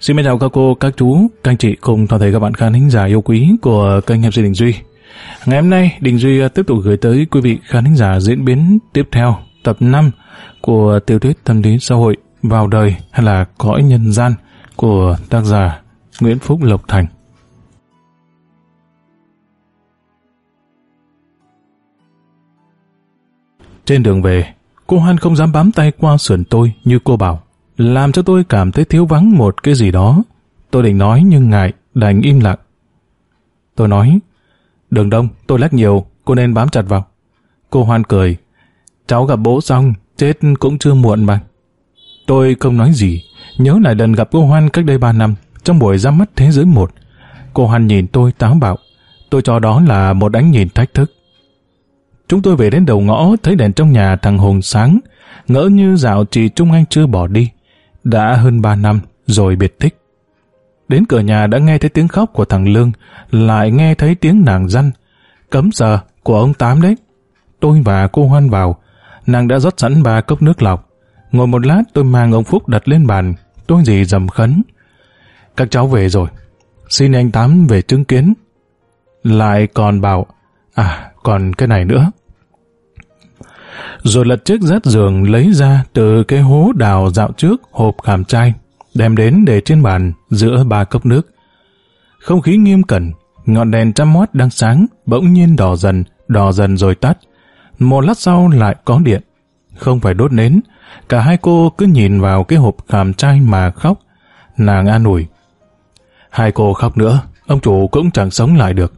Xin chào các cô, các chú, các anh chị cùng toàn thể các bạn khán thính giả yêu quý của kênh MC Đình Duy. Ngày hôm nay, Đình Duy à, tiếp tục gửi tới quý vị khán thính giả diễn biến tiếp theo tập 5 của tiểu thuyết tâm lý xã hội vào đời hay là cõi nhân gian của tác giả Nguyễn Phúc Lộc Thành. Trên đường về, cô Hoan không dám bám tay qua sườn tôi như cô bảo làm cho tôi cảm thấy thiếu vắng một cái gì đó. Tôi định nói nhưng ngại, đành im lặng. Tôi nói, đường đông, tôi lách nhiều, cô nên bám chặt vào. Cô hoan cười, cháu gặp bố xong, chết cũng chưa muộn mà. Tôi không nói gì, nhớ lại lần gặp cô Hoan cách đây ba năm, trong buổi ra mắt thế giới một. Cô Hoan nhìn tôi táo bạo, tôi cho đó là một ánh nhìn thách thức. Chúng tôi về đến đầu ngõ, thấy đèn trong nhà thằng Hùng sáng, ngỡ như dạo chị Trung Anh chưa bỏ đi. Đã hơn ba năm rồi biệt tích. Đến cửa nhà đã nghe thấy tiếng khóc của thằng Lương, lại nghe thấy tiếng nàng răn. Cấm giờ của ông Tám đấy. Tôi và cô Hoan vào, nàng đã rót sẵn ba cốc nước lọc. Ngồi một lát tôi mang ông Phúc đặt lên bàn, tôi gì dầm khấn. Các cháu về rồi, xin anh Tám về chứng kiến. Lại còn bảo, à còn cái này nữa rồi lật chiếc rát giường lấy ra từ cái hố đào dạo trước hộp khảm chai, đem đến để trên bàn giữa ba cốc nước. Không khí nghiêm cẩn, ngọn đèn trăm watt đang sáng, bỗng nhiên đỏ dần, đỏ dần rồi tắt. Một lát sau lại có điện. Không phải đốt nến, cả hai cô cứ nhìn vào cái hộp khảm chai mà khóc. Nàng an ủi. Hai cô khóc nữa, ông chủ cũng chẳng sống lại được.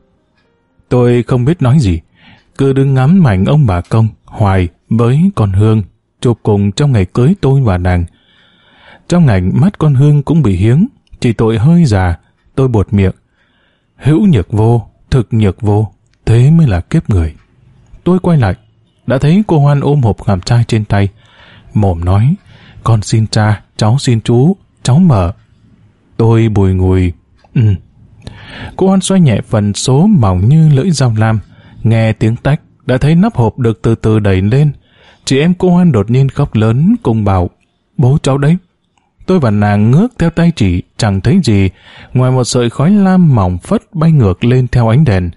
Tôi không biết nói gì, cứ đứng ngắm mảnh ông bà công, hoài với con Hương, chụp cùng trong ngày cưới tôi và nàng. Trong ảnh mắt con Hương cũng bị hiếng, chỉ tội hơi già, tôi buột miệng. Hữu nhược vô, thực nhược vô, thế mới là kiếp người. Tôi quay lại, đã thấy cô Hoan ôm hộp ngàm trai trên tay. Mồm nói, con xin cha, cháu xin chú, cháu mở. Tôi bùi ngùi, ừ. Cô Hoan xoay nhẹ phần số mỏng như lưỡi dao lam, nghe tiếng tách, đã thấy nắp hộp được từ từ đẩy lên, Chị em cô Hoan đột nhiên khóc lớn cùng bảo Bố cháu đấy. Tôi và nàng ngước theo tay chị chẳng thấy gì ngoài một sợi khói lam mỏng phất bay ngược lên theo ánh đèn.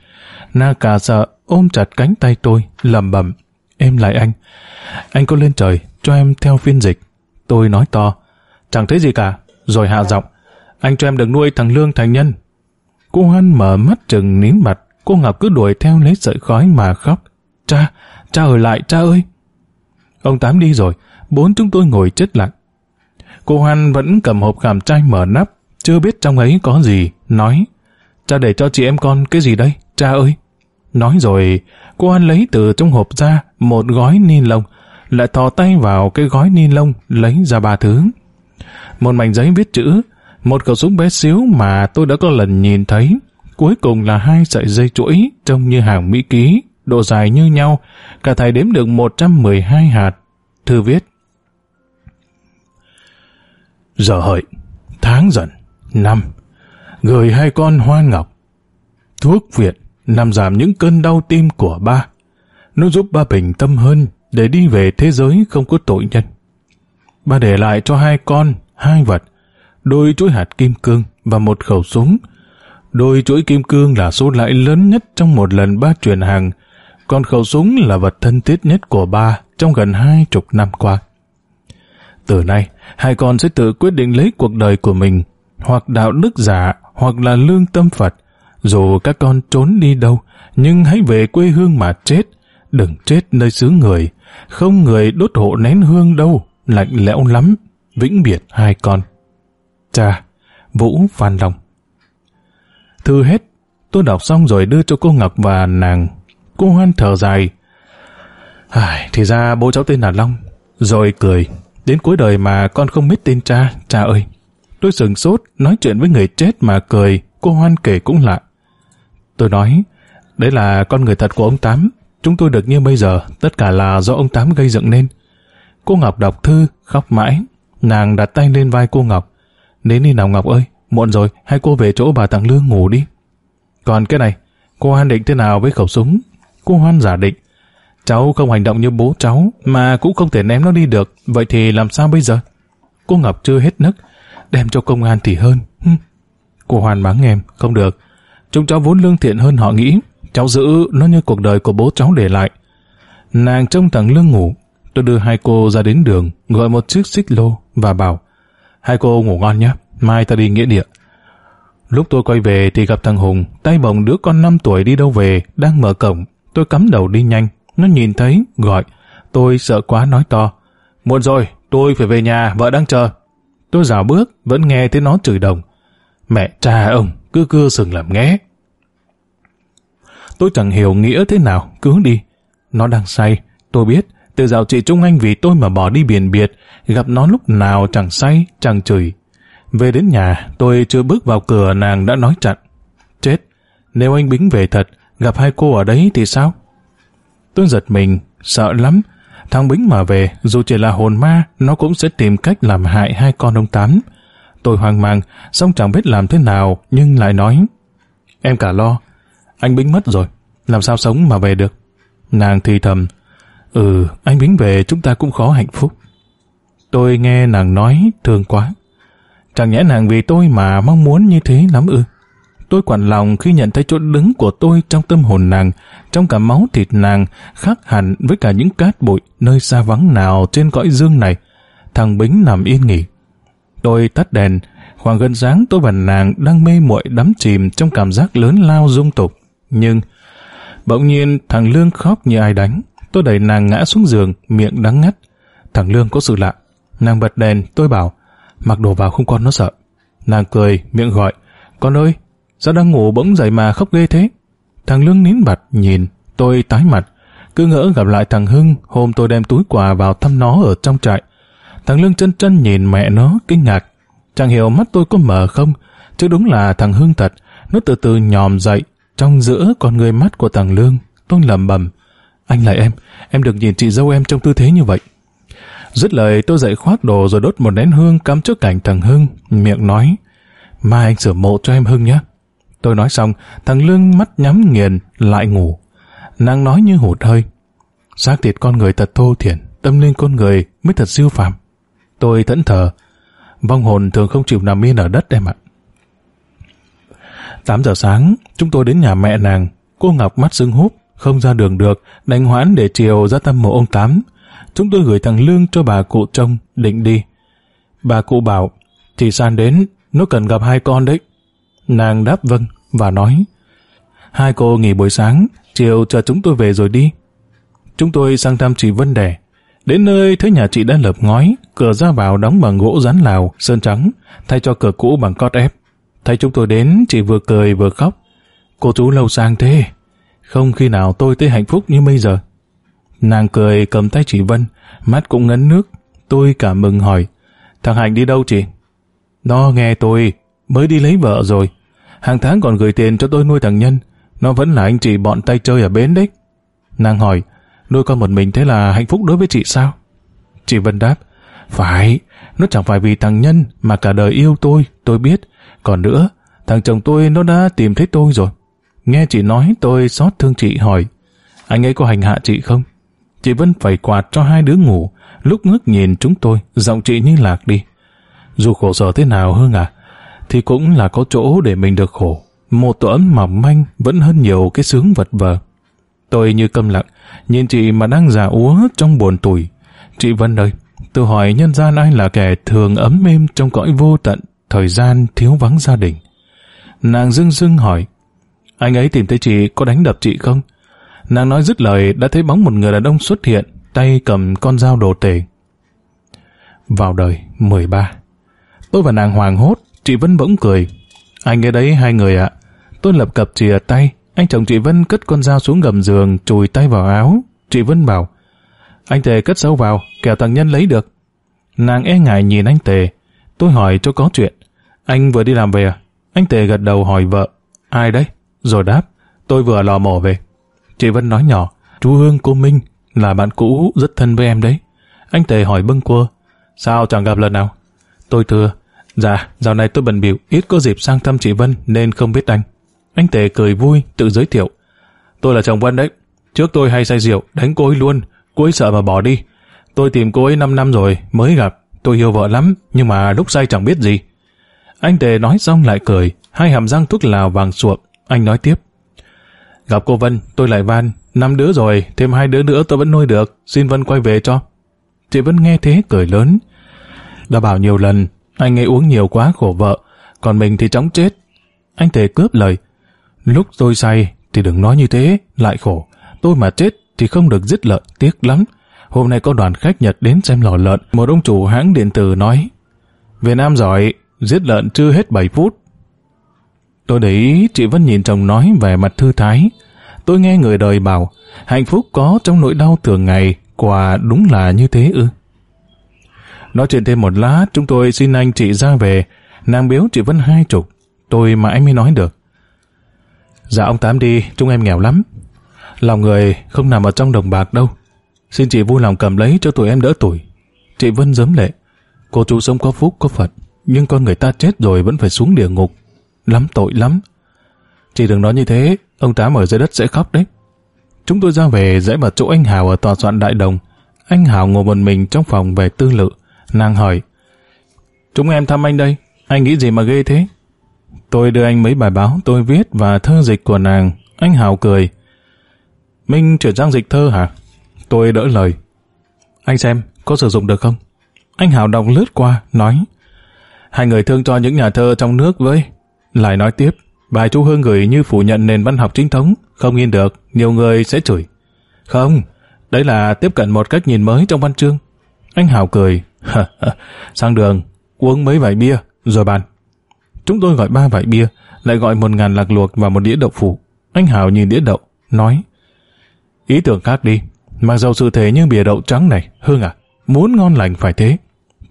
Na cả sợ ôm chặt cánh tay tôi lầm bầm Em lại anh. Anh có lên trời cho em theo phiên dịch. Tôi nói to. Chẳng thấy gì cả. Rồi hạ giọng. Anh cho em được nuôi thằng Lương thành nhân. Cô Hoan mở mắt trừng nín mặt. Cô Ngọc cứ đuổi theo lấy sợi khói mà khóc. Cha, cha ở lại cha ơi. Ông Tám đi rồi, bốn chúng tôi ngồi chết lặng. Cô Hoan vẫn cầm hộp khảm trai mở nắp, chưa biết trong ấy có gì, nói, cha để cho chị em con cái gì đây, cha ơi. Nói rồi, cô Hoan lấy từ trong hộp ra một gói ni lông, lại thò tay vào cái gói ni lông lấy ra ba thứ. Một mảnh giấy viết chữ, một khẩu súng bé xíu mà tôi đã có lần nhìn thấy, cuối cùng là hai sợi dây chuỗi trông như hàng Mỹ ký độ dài như nhau, cả thầy đếm được 112 hạt. Thư viết. Giờ hợi, tháng dần, năm, gửi hai con hoa ngọc. Thuốc viện làm giảm những cơn đau tim của ba. Nó giúp ba bình tâm hơn để đi về thế giới không có tội nhân. Ba để lại cho hai con hai vật, đôi chuỗi hạt kim cương và một khẩu súng. Đôi chuỗi kim cương là số lãi lớn nhất trong một lần ba chuyển hàng còn khẩu súng là vật thân thiết nhất của ba trong gần hai chục năm qua. Từ nay, hai con sẽ tự quyết định lấy cuộc đời của mình, hoặc đạo đức giả, hoặc là lương tâm Phật. Dù các con trốn đi đâu, nhưng hãy về quê hương mà chết, đừng chết nơi xứ người. Không người đốt hộ nén hương đâu, lạnh lẽo lắm, vĩnh biệt hai con. Cha, Vũ Phan Long Thư hết, tôi đọc xong rồi đưa cho cô Ngọc và nàng Cô Hoan thở dài. Ai, thì ra bố cháu tên là Long. Rồi cười. Đến cuối đời mà con không biết tên cha, cha ơi. Tôi sừng sốt, nói chuyện với người chết mà cười, cô Hoan kể cũng lạ. Tôi nói, đấy là con người thật của ông Tám. Chúng tôi được như bây giờ, tất cả là do ông Tám gây dựng nên. Cô Ngọc đọc thư, khóc mãi. Nàng đặt tay lên vai cô Ngọc. Đến đi nào Ngọc ơi, muộn rồi, hai cô về chỗ bà Tàng Lương ngủ đi. Còn cái này, cô Hoan định thế nào với khẩu súng? Cô Hoan giả định. Cháu không hành động như bố cháu, mà cũng không thể ném nó đi được. Vậy thì làm sao bây giờ? Cô Ngọc chưa hết nức. Đem cho công an thì hơn. Hừm. Cô Hoàn mắng em, không được. Chúng cháu vốn lương thiện hơn họ nghĩ. Cháu giữ nó như cuộc đời của bố cháu để lại. Nàng trông thằng Lương ngủ. Tôi đưa hai cô ra đến đường, gọi một chiếc xích lô và bảo Hai cô ngủ ngon nhé, mai ta đi nghĩa địa. Lúc tôi quay về thì gặp thằng Hùng, tay bồng đứa con 5 tuổi đi đâu về, đang mở cổng. Tôi cắm đầu đi nhanh, nó nhìn thấy, gọi. Tôi sợ quá nói to. Muộn rồi, tôi phải về nhà, vợ đang chờ. Tôi rào bước, vẫn nghe thấy nó chửi đồng. Mẹ cha ông, cứ cưa sừng làm nghe. Tôi chẳng hiểu nghĩa thế nào, cứ đi. Nó đang say, tôi biết. Từ dạo chị Trung Anh vì tôi mà bỏ đi biển biệt, gặp nó lúc nào chẳng say, chẳng chửi. Về đến nhà, tôi chưa bước vào cửa nàng đã nói chặn. Chết, nếu anh Bính về thật, gặp hai cô ở đấy thì sao? Tôi giật mình, sợ lắm. Thằng Bính mà về, dù chỉ là hồn ma, nó cũng sẽ tìm cách làm hại hai con ông Tám. Tôi hoang mang, xong chẳng biết làm thế nào, nhưng lại nói. Em cả lo, anh Bính mất rồi, làm sao sống mà về được? Nàng thì thầm, ừ, anh Bính về chúng ta cũng khó hạnh phúc. Tôi nghe nàng nói thương quá. Chẳng nhẽ nàng vì tôi mà mong muốn như thế lắm ư. Tôi quản lòng khi nhận thấy chỗ đứng của tôi trong tâm hồn nàng, trong cả máu thịt nàng, khác hẳn với cả những cát bụi nơi xa vắng nào trên cõi dương này. Thằng Bính nằm yên nghỉ. Tôi tắt đèn, khoảng gần sáng tôi và nàng đang mê muội đắm chìm trong cảm giác lớn lao dung tục. Nhưng, bỗng nhiên thằng Lương khóc như ai đánh. Tôi đẩy nàng ngã xuống giường, miệng đắng ngắt. Thằng Lương có sự lạ. Nàng bật đèn, tôi bảo, mặc đồ vào không con nó sợ. Nàng cười, miệng gọi, con ơi, sao đang ngủ bỗng dậy mà khóc ghê thế? Thằng Lương nín bặt, nhìn, tôi tái mặt, cứ ngỡ gặp lại thằng Hưng hôm tôi đem túi quà vào thăm nó ở trong trại. Thằng Lương chân chân nhìn mẹ nó, kinh ngạc. Chẳng hiểu mắt tôi có mở không, chứ đúng là thằng Hưng thật, nó từ từ nhòm dậy, trong giữa con người mắt của thằng Lương, tôi lầm bầm. Anh là em, em được nhìn chị dâu em trong tư thế như vậy. Dứt lời tôi dậy khoác đồ rồi đốt một nén hương cắm trước cảnh thằng Hưng, miệng nói, mai anh sửa mộ cho em Hưng nhé. Tôi nói xong, thằng Lương mắt nhắm nghiền, lại ngủ. Nàng nói như hụt hơi. Xác thịt con người thật thô thiển, tâm linh con người mới thật siêu phàm. Tôi thẫn thờ. Vong hồn thường không chịu nằm yên ở đất em ạ. 8 giờ sáng, chúng tôi đến nhà mẹ nàng. Cô Ngọc mắt sưng húp, không ra đường được, đành hoãn để chiều ra thăm mộ ông Tám. Chúng tôi gửi thằng Lương cho bà cụ trông, định đi. Bà cụ bảo, thì San đến, nó cần gặp hai con đấy. Nàng đáp vâng, và nói, hai cô nghỉ buổi sáng, chiều chờ chúng tôi về rồi đi. Chúng tôi sang thăm chị Vân Đẻ. Đến nơi thấy nhà chị đã lợp ngói, cửa ra vào đóng bằng gỗ rán lào, sơn trắng, thay cho cửa cũ bằng cót ép. Thấy chúng tôi đến, chị vừa cười vừa khóc. Cô chú lâu sang thế, không khi nào tôi thấy hạnh phúc như bây giờ. Nàng cười cầm tay chị Vân, mắt cũng ngấn nước. Tôi cảm mừng hỏi, thằng Hạnh đi đâu chị? Nó nghe tôi, mới đi lấy vợ rồi. Hàng tháng còn gửi tiền cho tôi nuôi thằng Nhân. Nó vẫn là anh chị bọn tay chơi ở bến đấy. Nàng hỏi, nuôi con một mình thế là hạnh phúc đối với chị sao? Chị Vân đáp, phải, nó chẳng phải vì thằng Nhân mà cả đời yêu tôi, tôi biết. Còn nữa, thằng chồng tôi nó đã tìm thấy tôi rồi. Nghe chị nói tôi xót thương chị hỏi, anh ấy có hành hạ chị không? Chị Vân phải quạt cho hai đứa ngủ, lúc ngước nhìn chúng tôi, giọng chị như lạc đi. Dù khổ sở thế nào Hương à, thì cũng là có chỗ để mình được khổ. Một tổ ấm mỏng manh vẫn hơn nhiều cái sướng vật vờ. Tôi như câm lặng, nhìn chị mà đang già úa trong buồn tủi. Chị Vân ơi, tôi hỏi nhân gian ai là kẻ thường ấm êm trong cõi vô tận, thời gian thiếu vắng gia đình. Nàng dưng dưng hỏi, anh ấy tìm thấy chị có đánh đập chị không? Nàng nói dứt lời đã thấy bóng một người đàn ông xuất hiện, tay cầm con dao đồ tể. Vào đời 13 Tôi và nàng hoàng hốt, chị Vân bỗng cười. Anh nghe đấy hai người ạ. Tôi lập cập chìa tay, anh chồng chị Vân cất con dao xuống gầm giường, chùi tay vào áo. Chị Vân bảo, anh Tề cất sâu vào, kẻo thằng Nhân lấy được. Nàng e ngại nhìn anh Tề. Tôi hỏi cho có chuyện. Anh vừa đi làm về à? Anh Tề gật đầu hỏi vợ. Ai đấy? Rồi đáp. Tôi vừa lò mổ về. Chị Vân nói nhỏ. Chú Hương cô Minh là bạn cũ rất thân với em đấy. Anh Tề hỏi bâng quơ. Sao chẳng gặp lần nào? Tôi thưa. Dạ, dạo này tôi bận biểu ít có dịp sang thăm chị Vân nên không biết anh. Anh Tề cười vui, tự giới thiệu. Tôi là chồng Vân đấy. Trước tôi hay say rượu, đánh cô ấy luôn, cô ấy sợ mà bỏ đi. Tôi tìm cô ấy 5 năm rồi, mới gặp, tôi yêu vợ lắm, nhưng mà lúc say chẳng biết gì. Anh Tề nói xong lại cười, hai hàm răng thuốc lào vàng suộm. Anh nói tiếp. Gặp cô Vân, tôi lại van, năm đứa rồi, thêm hai đứa nữa tôi vẫn nuôi được, xin Vân quay về cho. Chị Vân nghe thế cười lớn. Đã bảo nhiều lần, anh ấy uống nhiều quá khổ vợ, còn mình thì chóng chết. Anh Tề cướp lời. Lúc tôi say thì đừng nói như thế, lại khổ. Tôi mà chết thì không được giết lợn, tiếc lắm. Hôm nay có đoàn khách Nhật đến xem lò lợn. Một ông chủ hãng điện tử nói, Việt Nam giỏi, giết lợn chưa hết 7 phút. Tôi để ý chị vẫn nhìn chồng nói về mặt thư thái. Tôi nghe người đời bảo, hạnh phúc có trong nỗi đau thường ngày, quả đúng là như thế ư. Nói chuyện thêm một lát, chúng tôi xin anh chị ra về, nàng biếu chị vẫn hai chục. Tôi mà anh mới nói được. Dạ ông Tám đi, chúng em nghèo lắm. Lòng người không nằm ở trong đồng bạc đâu. Xin chị vui lòng cầm lấy cho tụi em đỡ tuổi. Chị Vân giấm lệ. Cô chú sống có phúc, có Phật. Nhưng con người ta chết rồi vẫn phải xuống địa ngục. Lắm tội lắm. Chị đừng nói như thế, ông Tám ở dưới đất sẽ khóc đấy. Chúng tôi ra về dãy vào chỗ anh Hào ở tòa soạn đại đồng. Anh Hào ngồi một mình trong phòng về tư lự. Nàng hỏi, Chúng em thăm anh đây, anh nghĩ gì mà ghê thế? Tôi đưa anh mấy bài báo tôi viết và thơ dịch của nàng. Anh Hào cười. Minh chuyển sang dịch thơ hả? Tôi đỡ lời. Anh xem, có sử dụng được không? Anh Hào đọc lướt qua, nói. Hai người thương cho những nhà thơ trong nước với. Lại nói tiếp, bài chú Hương gửi như phủ nhận nền văn học chính thống, không in được, nhiều người sẽ chửi. Không, đấy là tiếp cận một cách nhìn mới trong văn chương. Anh Hào cười, sang đường, uống mấy vải bia, rồi bàn. Chúng tôi gọi ba vải bia, lại gọi một ngàn lạc luộc và một đĩa đậu phụ. Anh Hào nhìn đĩa đậu, nói Ý tưởng khác đi, mặc dầu sự thế như bìa đậu trắng này, Hương à, muốn ngon lành phải thế.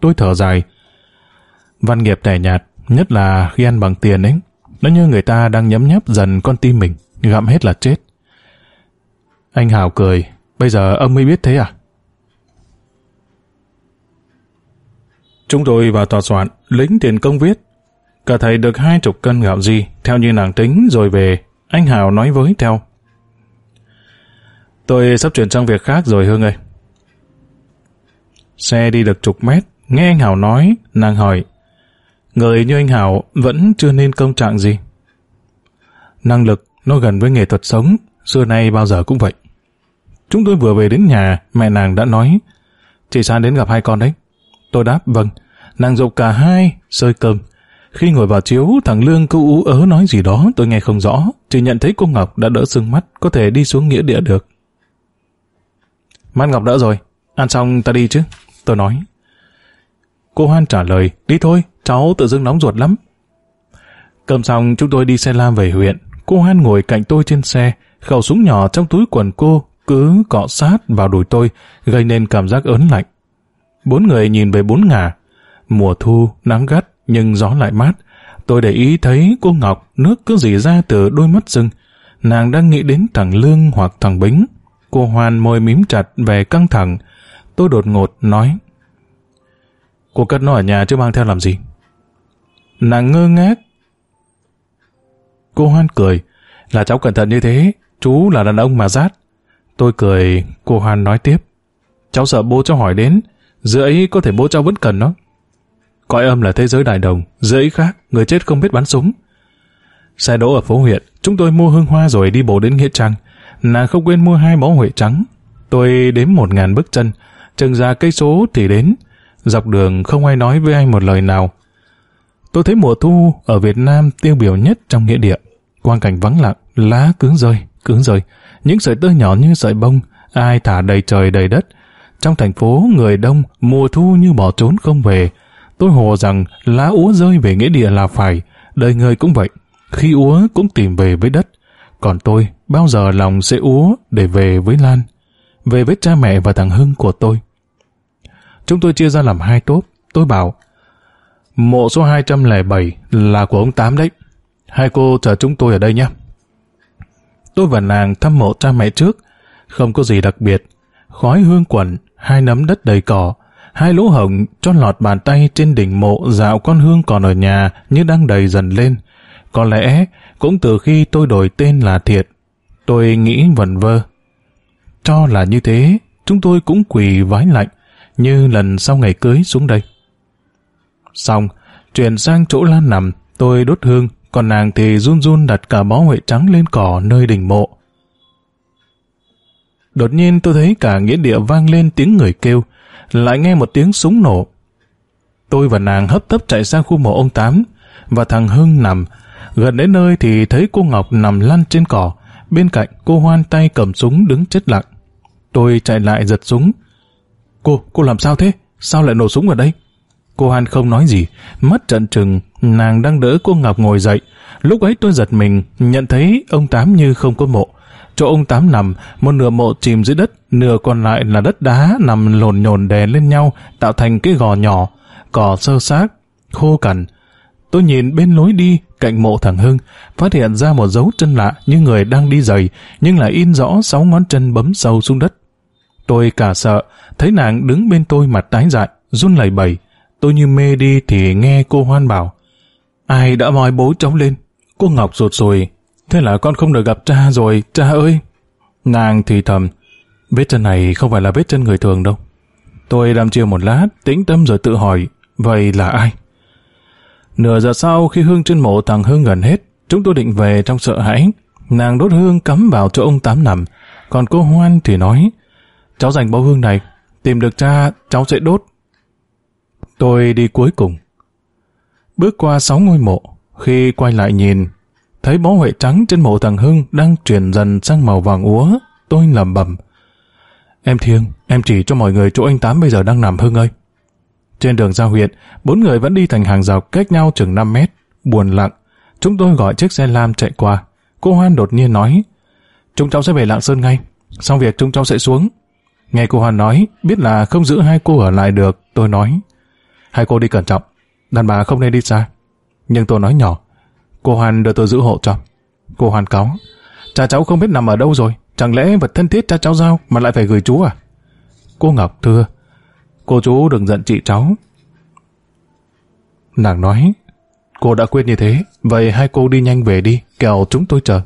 Tôi thở dài. Văn nghiệp tẻ nhạt, nhất là khi ăn bằng tiền ấy, nó như người ta đang nhấm nhấp dần con tim mình, gặm hết là chết. Anh Hào cười, bây giờ ông mới biết thế à? Chúng tôi vào tòa soạn, lính tiền công viết. Cả thầy được hai chục cân gạo gì, theo như nàng tính rồi về. Anh Hào nói với theo. Tôi sắp chuyển sang việc khác rồi Hương ơi. Xe đi được chục mét, nghe anh Hào nói, nàng hỏi. Người như anh Hào vẫn chưa nên công trạng gì. Năng lực nó gần với nghệ thuật sống, xưa nay bao giờ cũng vậy. Chúng tôi vừa về đến nhà, mẹ nàng đã nói, chị San đến gặp hai con đấy. Tôi đáp, vâng. Nàng dục cả hai, sơi cơm. Khi ngồi vào chiếu, thằng Lương cứ ú ớ nói gì đó, tôi nghe không rõ, chỉ nhận thấy cô Ngọc đã đỡ sưng mắt, có thể đi xuống nghĩa địa được. Mắt Ngọc đỡ rồi, ăn xong ta đi chứ, tôi nói. Cô Hoan trả lời, đi thôi, cháu tự dưng nóng ruột lắm. Cầm xong chúng tôi đi xe lam về huyện, cô Hoan ngồi cạnh tôi trên xe, khẩu súng nhỏ trong túi quần cô cứ cọ sát vào đùi tôi, gây nên cảm giác ớn lạnh. Bốn người nhìn về bốn ngả. Mùa thu, nắng gắt, nhưng gió lại mát. Tôi để ý thấy cô Ngọc nước cứ dì ra từ đôi mắt rừng. Nàng đang nghĩ đến thằng Lương hoặc thằng Bính. Cô Hoan môi mím chặt về căng thẳng. Tôi đột ngột nói. Cô cất nó ở nhà chứ mang theo làm gì? Nàng ngơ ngác. Cô Hoan cười. Là cháu cẩn thận như thế. Chú là đàn ông mà rát. Tôi cười, cô Hoan nói tiếp. Cháu sợ bố cháu hỏi đến. Giữa ấy có thể bố cháu vẫn cần nó. Cõi âm là thế giới đại đồng, dễ khác, người chết không biết bắn súng. Xe đỗ ở phố huyện, chúng tôi mua hương hoa rồi đi bộ đến Nghĩa Trang. Nàng không quên mua hai bó huệ trắng. Tôi đếm một ngàn bước chân, chừng ra cây số thì đến. Dọc đường không ai nói với anh một lời nào. Tôi thấy mùa thu ở Việt Nam tiêu biểu nhất trong nghĩa địa. Quang cảnh vắng lặng, lá cứng rơi, cứng rơi. Những sợi tơ nhỏ như sợi bông, ai thả đầy trời đầy đất, trong thành phố, người đông, mùa thu như bỏ trốn không về. Tôi hồ rằng lá úa rơi về nghĩa địa là phải, đời người cũng vậy. Khi úa cũng tìm về với đất. Còn tôi, bao giờ lòng sẽ úa để về với Lan. Về với cha mẹ và thằng Hưng của tôi. Chúng tôi chia ra làm hai tốp. Tôi bảo, mộ số 207 là của ông Tám đấy. Hai cô chờ chúng tôi ở đây nhé. Tôi và nàng thăm mộ cha mẹ trước. Không có gì đặc biệt. Khói hương quẩn, hai nấm đất đầy cỏ, hai lỗ hổng cho lọt bàn tay trên đỉnh mộ dạo con hương còn ở nhà như đang đầy dần lên. Có lẽ cũng từ khi tôi đổi tên là Thiệt, tôi nghĩ vẩn vơ. cho là như thế, chúng tôi cũng quỳ vái lạnh, như lần sau ngày cưới xuống đây. Xong, chuyển sang chỗ Lan nằm, tôi đốt hương, còn nàng thì run run đặt cả bó huệ trắng lên cỏ nơi đỉnh mộ. Đột nhiên tôi thấy cả nghĩa địa vang lên tiếng người kêu, lại nghe một tiếng súng nổ. Tôi và nàng hấp tấp chạy sang khu mộ ông Tám, và thằng Hưng nằm. Gần đến nơi thì thấy cô Ngọc nằm lăn trên cỏ, bên cạnh cô Hoan tay cầm súng đứng chết lặng. Tôi chạy lại giật súng. Cô, cô làm sao thế? Sao lại nổ súng ở đây? Cô Hoan không nói gì, mất trận trừng, nàng đang đỡ cô Ngọc ngồi dậy. Lúc ấy tôi giật mình, nhận thấy ông Tám như không có mộ. Chỗ ông Tám nằm, một nửa mộ chìm dưới đất, nửa còn lại là đất đá nằm lồn nhồn đè lên nhau, tạo thành cái gò nhỏ, cỏ sơ xác, khô cằn. Tôi nhìn bên lối đi, cạnh mộ thằng Hưng, phát hiện ra một dấu chân lạ như người đang đi giày, nhưng lại in rõ sáu ngón chân bấm sâu xuống đất. Tôi cả sợ, thấy nàng đứng bên tôi mặt tái dại, run lẩy bẩy. Tôi như mê đi thì nghe cô hoan bảo. Ai đã moi bố cháu lên? Cô Ngọc rụt rồi. Thế là con không được gặp cha rồi, cha ơi! Nàng thì thầm. Vết chân này không phải là vết chân người thường đâu. Tôi đăm chiều một lát, tĩnh tâm rồi tự hỏi, vậy là ai? Nửa giờ sau khi hương trên mộ thằng Hương gần hết, chúng tôi định về trong sợ hãi. Nàng đốt hương cắm vào chỗ ông Tám nằm, còn cô Hoan thì nói, cháu dành bao hương này, tìm được cha, cháu sẽ đốt. Tôi đi cuối cùng. Bước qua sáu ngôi mộ, khi quay lại nhìn, thấy bó huệ trắng trên mộ thằng Hưng đang chuyển dần sang màu vàng úa, tôi lầm bầm. Em Thiêng, em chỉ cho mọi người chỗ anh Tám bây giờ đang nằm Hưng ơi. Trên đường ra huyện, bốn người vẫn đi thành hàng dọc cách nhau chừng 5 mét. Buồn lặng. Chúng tôi gọi chiếc xe lam chạy qua. Cô Hoan đột nhiên nói, chúng cháu sẽ về Lạng Sơn ngay. Xong việc chúng cháu sẽ xuống. Nghe cô Hoan nói, biết là không giữ hai cô ở lại được, tôi nói. Hai cô đi cẩn trọng, đàn bà không nên đi xa. Nhưng tôi nói nhỏ, cô hoàn đưa tôi giữ hộ cho. Cô hoàn cáo, cha cháu không biết nằm ở đâu rồi, chẳng lẽ vật thân thiết cha cháu giao mà lại phải gửi chú à? Cô Ngọc thưa, Cô chú đừng giận chị cháu. Nàng nói, cô đã quyết như thế, vậy hai cô đi nhanh về đi, kẻo chúng tôi chờ.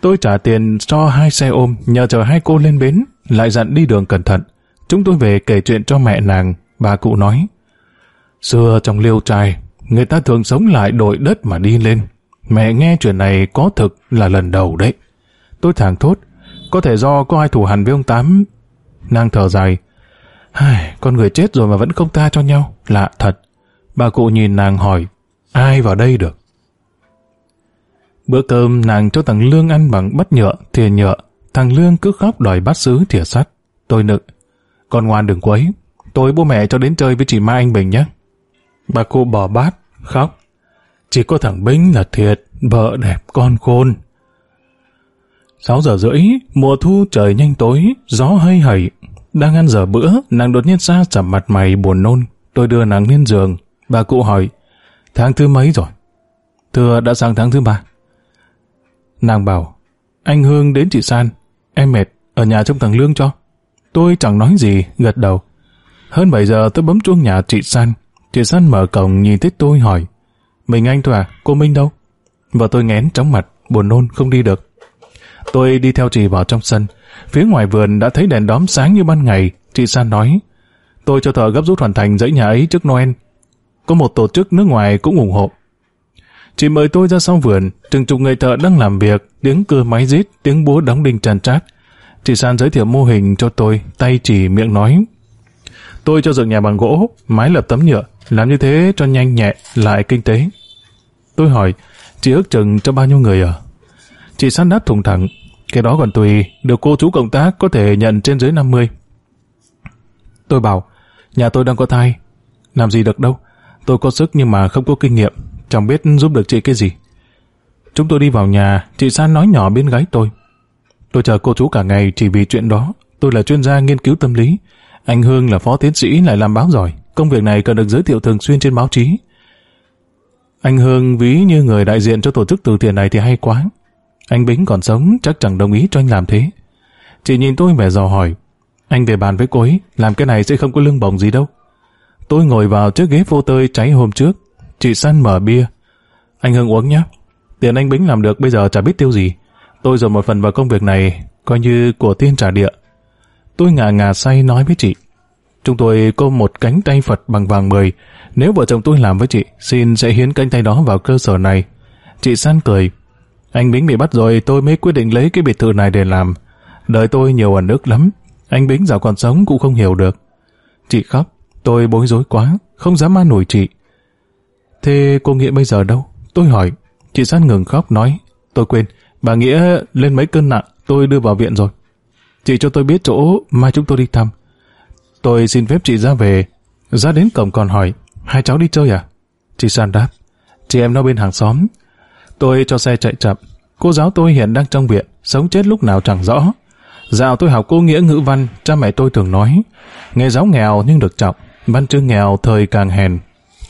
Tôi trả tiền cho hai xe ôm, nhờ chờ hai cô lên bến, lại dặn đi đường cẩn thận. Chúng tôi về kể chuyện cho mẹ nàng, bà cụ nói. Xưa trong liêu trai, người ta thường sống lại đội đất mà đi lên. Mẹ nghe chuyện này có thực là lần đầu đấy. Tôi thẳng thốt, có thể do có ai thủ hẳn với ông Tám. Nàng thở dài, Ai, con người chết rồi mà vẫn không tha cho nhau, lạ thật. Bà cụ nhìn nàng hỏi, ai vào đây được? Bữa cơm nàng cho thằng Lương ăn bằng bát nhựa, thìa nhựa. Thằng Lương cứ khóc đòi bát sứ thìa sắt. Tôi nự. Con ngoan đừng quấy. Tôi bố mẹ cho đến chơi với chị Mai Anh Bình nhé. Bà cụ bỏ bát, khóc. Chỉ có thằng Bính là thiệt, vợ đẹp con khôn. 6 giờ rưỡi, mùa thu trời nhanh tối, gió hơi hẩy, đang ăn giờ bữa, nàng đột nhiên xa chầm mặt mày buồn nôn. Tôi đưa nàng lên giường. Bà cụ hỏi, tháng thứ mấy rồi? Thưa đã sang tháng thứ ba. Nàng bảo, anh Hương đến chị San. Em mệt, ở nhà trong thằng Lương cho. Tôi chẳng nói gì, gật đầu. Hơn 7 giờ tôi bấm chuông nhà chị San. Chị San mở cổng nhìn thấy tôi hỏi, mình anh thôi à, cô Minh đâu? Và tôi ngén chóng mặt, buồn nôn, không đi được. Tôi đi theo chị vào trong sân. Phía ngoài vườn đã thấy đèn đóm sáng như ban ngày. Chị San nói, tôi cho thợ gấp rút hoàn thành dãy nhà ấy trước Noel. Có một tổ chức nước ngoài cũng ủng hộ. Chị mời tôi ra sau vườn, từng chục người thợ đang làm việc, tiếng cưa máy rít, tiếng búa đóng đinh tràn trát. Chị San giới thiệu mô hình cho tôi, tay chỉ miệng nói. Tôi cho dựng nhà bằng gỗ, mái lập tấm nhựa, làm như thế cho nhanh nhẹ, lại kinh tế. Tôi hỏi, chị ước chừng cho bao nhiêu người à? Chị San đáp thùng thẳng, cái đó còn tùy, được cô chú cộng tác có thể nhận trên dưới 50. Tôi bảo, nhà tôi đang có thai, làm gì được đâu. Tôi có sức nhưng mà không có kinh nghiệm, chẳng biết giúp được chị cái gì. Chúng tôi đi vào nhà, chị San nói nhỏ bên gáy tôi. Tôi chờ cô chú cả ngày chỉ vì chuyện đó. Tôi là chuyên gia nghiên cứu tâm lý. Anh Hương là phó tiến sĩ lại làm báo giỏi. Công việc này cần được giới thiệu thường xuyên trên báo chí. Anh Hương ví như người đại diện cho tổ chức từ thiện này thì hay quá. Anh Bính còn sống chắc chẳng đồng ý cho anh làm thế. Chị nhìn tôi vẻ dò hỏi. Anh về bàn với cô ấy, làm cái này sẽ không có lương bổng gì đâu. Tôi ngồi vào chiếc ghế vô tơi cháy hôm trước. Chị Săn mở bia. Anh Hưng uống nhé. Tiền anh Bính làm được bây giờ chả biết tiêu gì. Tôi dồn một phần vào công việc này, coi như của tiên trả địa. Tôi ngà ngà say nói với chị. Chúng tôi có một cánh tay Phật bằng vàng mười. Nếu vợ chồng tôi làm với chị, xin sẽ hiến cánh tay đó vào cơ sở này. Chị San cười. Anh Bính bị bắt rồi, tôi mới quyết định lấy cái biệt thự này để làm. Đời tôi nhiều ẩn ức lắm. Anh Bính dạo còn sống cũng không hiểu được. Chị khóc. Tôi bối rối quá, không dám an ủi chị. Thế cô Nghĩa bây giờ đâu? Tôi hỏi. Chị San ngừng khóc nói. Tôi quên, bà Nghĩa lên mấy cân nặng, tôi đưa vào viện rồi. Chị cho tôi biết chỗ mai chúng tôi đi thăm. Tôi xin phép chị ra về. Ra đến cổng còn hỏi, hai cháu đi chơi à? Chị San đáp, chị em nó bên hàng xóm. Tôi cho xe chạy chậm. Cô giáo tôi hiện đang trong viện, sống chết lúc nào chẳng rõ. Dạo tôi học cô nghĩa ngữ văn, cha mẹ tôi thường nói, nghề giáo nghèo nhưng được trọng, văn chương nghèo thời càng hèn.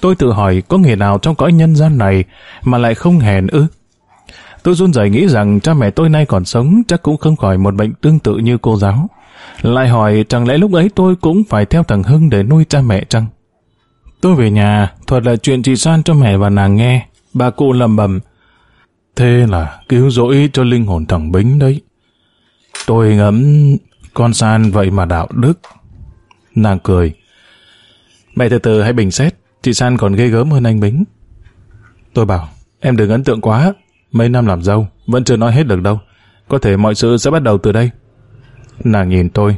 Tôi tự hỏi có nghề nào trong cõi nhân gian này mà lại không hèn ư? Tôi run rẩy nghĩ rằng cha mẹ tôi nay còn sống chắc cũng không khỏi một bệnh tương tự như cô giáo. Lại hỏi chẳng lẽ lúc ấy tôi cũng phải theo thằng Hưng để nuôi cha mẹ chăng? Tôi về nhà, thuật lại chuyện chị San cho mẹ và nàng nghe. Bà cụ lầm bầm. Thế là cứu rỗi cho linh hồn thằng Bính đấy. Tôi ngẫm con San vậy mà đạo đức. Nàng cười. Mẹ từ từ hãy bình xét, chị San còn ghê gớm hơn anh Bính. Tôi bảo, em đừng ấn tượng quá, mấy năm làm dâu, vẫn chưa nói hết được đâu. Có thể mọi sự sẽ bắt đầu từ đây. Nàng nhìn tôi.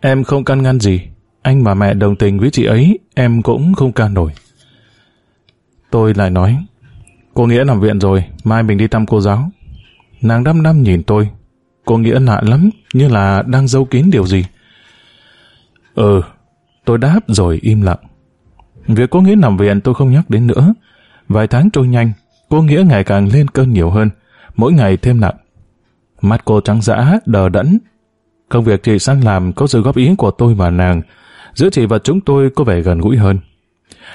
Em không can ngăn gì, anh và mẹ đồng tình với chị ấy, em cũng không can nổi. Tôi lại nói, cô Nghĩa nằm viện rồi, mai mình đi thăm cô giáo. Nàng đăm đăm nhìn tôi, cô Nghĩa lạ lắm, như là đang giấu kín điều gì. Ừ, tôi đáp rồi im lặng. Việc cô Nghĩa nằm viện tôi không nhắc đến nữa. Vài tháng trôi nhanh, cô Nghĩa ngày càng lên cơn nhiều hơn, mỗi ngày thêm nặng. Mắt cô trắng dã, đờ đẫn. Công việc chị sang làm có sự góp ý của tôi và nàng, giữa chị và chúng tôi có vẻ gần gũi hơn.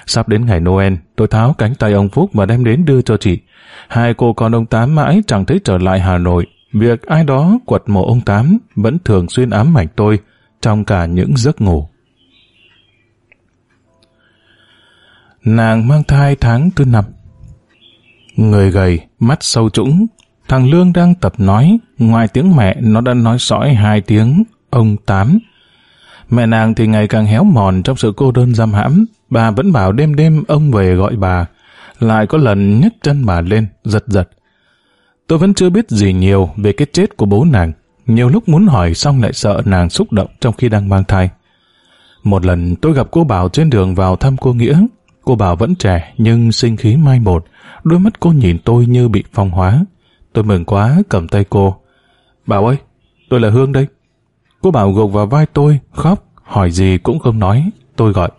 Sắp đến ngày Noel, tôi tháo cánh tay ông Phúc và đem đến đưa cho chị. Hai cô con ông Tám mãi chẳng thấy trở lại Hà Nội. Việc ai đó quật mộ ông Tám vẫn thường xuyên ám ảnh tôi trong cả những giấc ngủ. Nàng mang thai tháng thứ năm. Người gầy, mắt sâu trũng, thằng Lương đang tập nói, ngoài tiếng mẹ nó đã nói sõi hai tiếng, ông Tám. Mẹ nàng thì ngày càng héo mòn trong sự cô đơn giam hãm, bà vẫn bảo đêm đêm ông về gọi bà, lại có lần nhấc chân bà lên, giật giật. Tôi vẫn chưa biết gì nhiều về cái chết của bố nàng, nhiều lúc muốn hỏi xong lại sợ nàng xúc động trong khi đang mang thai. Một lần tôi gặp cô Bảo trên đường vào thăm cô Nghĩa, cô Bảo vẫn trẻ nhưng sinh khí mai một, đôi mắt cô nhìn tôi như bị phong hóa. Tôi mừng quá cầm tay cô. Bảo ơi, tôi là Hương đây. Cô Bảo gục vào vai tôi, khóc, hỏi gì cũng không nói. Tôi gọi.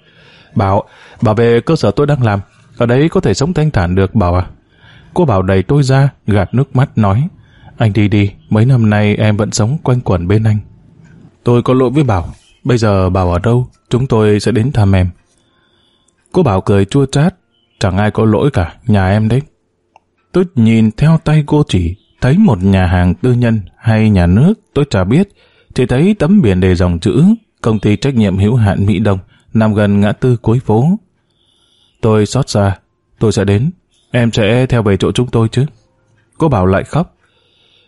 Bảo, bảo về cơ sở tôi đang làm. Ở đấy có thể sống thanh thản được, Bảo à. Cô Bảo đẩy tôi ra, gạt nước mắt, nói. Anh đi đi, mấy năm nay em vẫn sống quanh quẩn bên anh. Tôi có lỗi với Bảo. Bây giờ Bảo ở đâu, chúng tôi sẽ đến thăm em. Cô Bảo cười chua chát. Chẳng ai có lỗi cả, nhà em đấy. Tôi nhìn theo tay cô chỉ, thấy một nhà hàng tư nhân hay nhà nước, tôi chả biết. Chỉ thấy tấm biển đề dòng chữ công ty trách nhiệm hữu hạn Mỹ Đông nằm gần ngã tư cuối phố. Tôi xót xa, tôi sẽ đến. Em sẽ theo về chỗ chúng tôi chứ. Cô bảo lại khóc.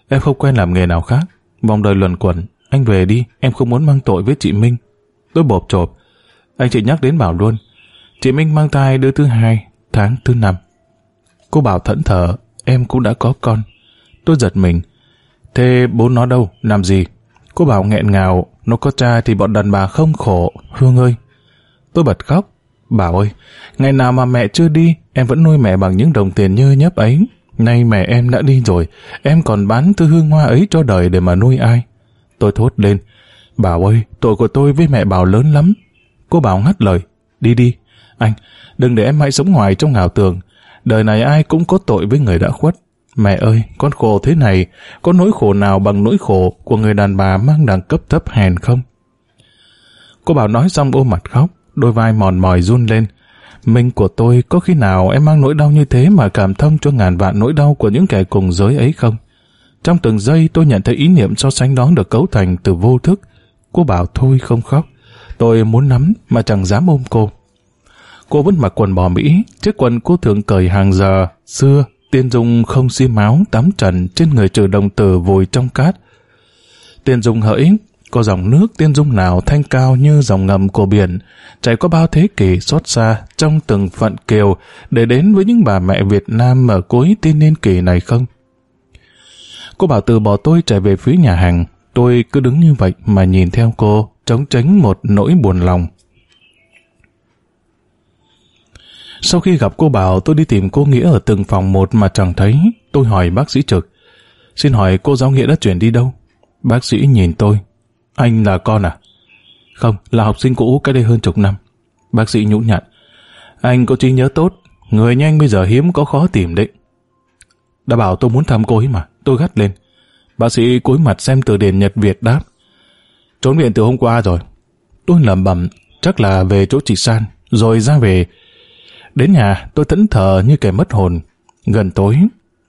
Em không quen làm nghề nào khác. Vòng đời luẩn quẩn. Anh về đi, em không muốn mang tội với chị Minh. Tôi bộp chộp. Anh chị nhắc đến Bảo luôn. Chị Minh mang thai đứa thứ hai, tháng thứ năm. Cô bảo thẫn thờ, em cũng đã có con. Tôi giật mình. Thế bố nó đâu, làm gì? Cô bảo nghẹn ngào, nó có cha thì bọn đàn bà không khổ, Hương ơi. Tôi bật khóc. Bảo ơi, ngày nào mà mẹ chưa đi, em vẫn nuôi mẹ bằng những đồng tiền nhơ nhấp ấy. Nay mẹ em đã đi rồi, em còn bán thứ hương hoa ấy cho đời để mà nuôi ai. Tôi thốt lên. Bảo ơi, tội của tôi với mẹ Bảo lớn lắm. Cô Bảo ngắt lời. Đi đi. Anh, đừng để em mãi sống ngoài trong ảo tường. Đời này ai cũng có tội với người đã khuất. Mẹ ơi, con khổ thế này, có nỗi khổ nào bằng nỗi khổ của người đàn bà mang đẳng cấp thấp hèn không? Cô bảo nói xong ôm mặt khóc, đôi vai mòn mỏi run lên. mình của tôi có khi nào em mang nỗi đau như thế mà cảm thông cho ngàn vạn nỗi đau của những kẻ cùng giới ấy không? Trong từng giây tôi nhận thấy ý niệm so sánh đó được cấu thành từ vô thức. Cô bảo thôi không khóc. Tôi muốn nắm mà chẳng dám ôm cô. Cô vẫn mặc quần bò Mỹ, chiếc quần cô thường cởi hàng giờ, xưa Tiên Dung không xiêm máu tắm trần trên người trừ đồng tử vùi trong cát. Tiên dung hỡi, có dòng nước tiên dung nào thanh cao như dòng ngầm của biển, trải qua bao thế kỷ xót xa trong từng phận kiều để đến với những bà mẹ Việt Nam ở cuối tiên niên kỷ này không? Cô bảo từ bỏ tôi trở về phía nhà hàng, tôi cứ đứng như vậy mà nhìn theo cô, chống tránh một nỗi buồn lòng. Sau khi gặp cô Bảo, tôi đi tìm cô Nghĩa ở từng phòng một mà chẳng thấy. Tôi hỏi bác sĩ trực. Xin hỏi cô giáo Nghĩa đã chuyển đi đâu? Bác sĩ nhìn tôi. Anh là con à? Không, là học sinh cũ cách đây hơn chục năm. Bác sĩ nhũ nhặn. Anh có trí nhớ tốt, người như anh bây giờ hiếm có khó tìm đấy. Đã bảo tôi muốn thăm cô ấy mà, tôi gắt lên. Bác sĩ cúi mặt xem từ điển Nhật Việt đáp. Trốn viện từ hôm qua rồi. Tôi lẩm bẩm, chắc là về chỗ chị San, rồi ra về. Đến nhà, tôi thẫn thờ như kẻ mất hồn. Gần tối,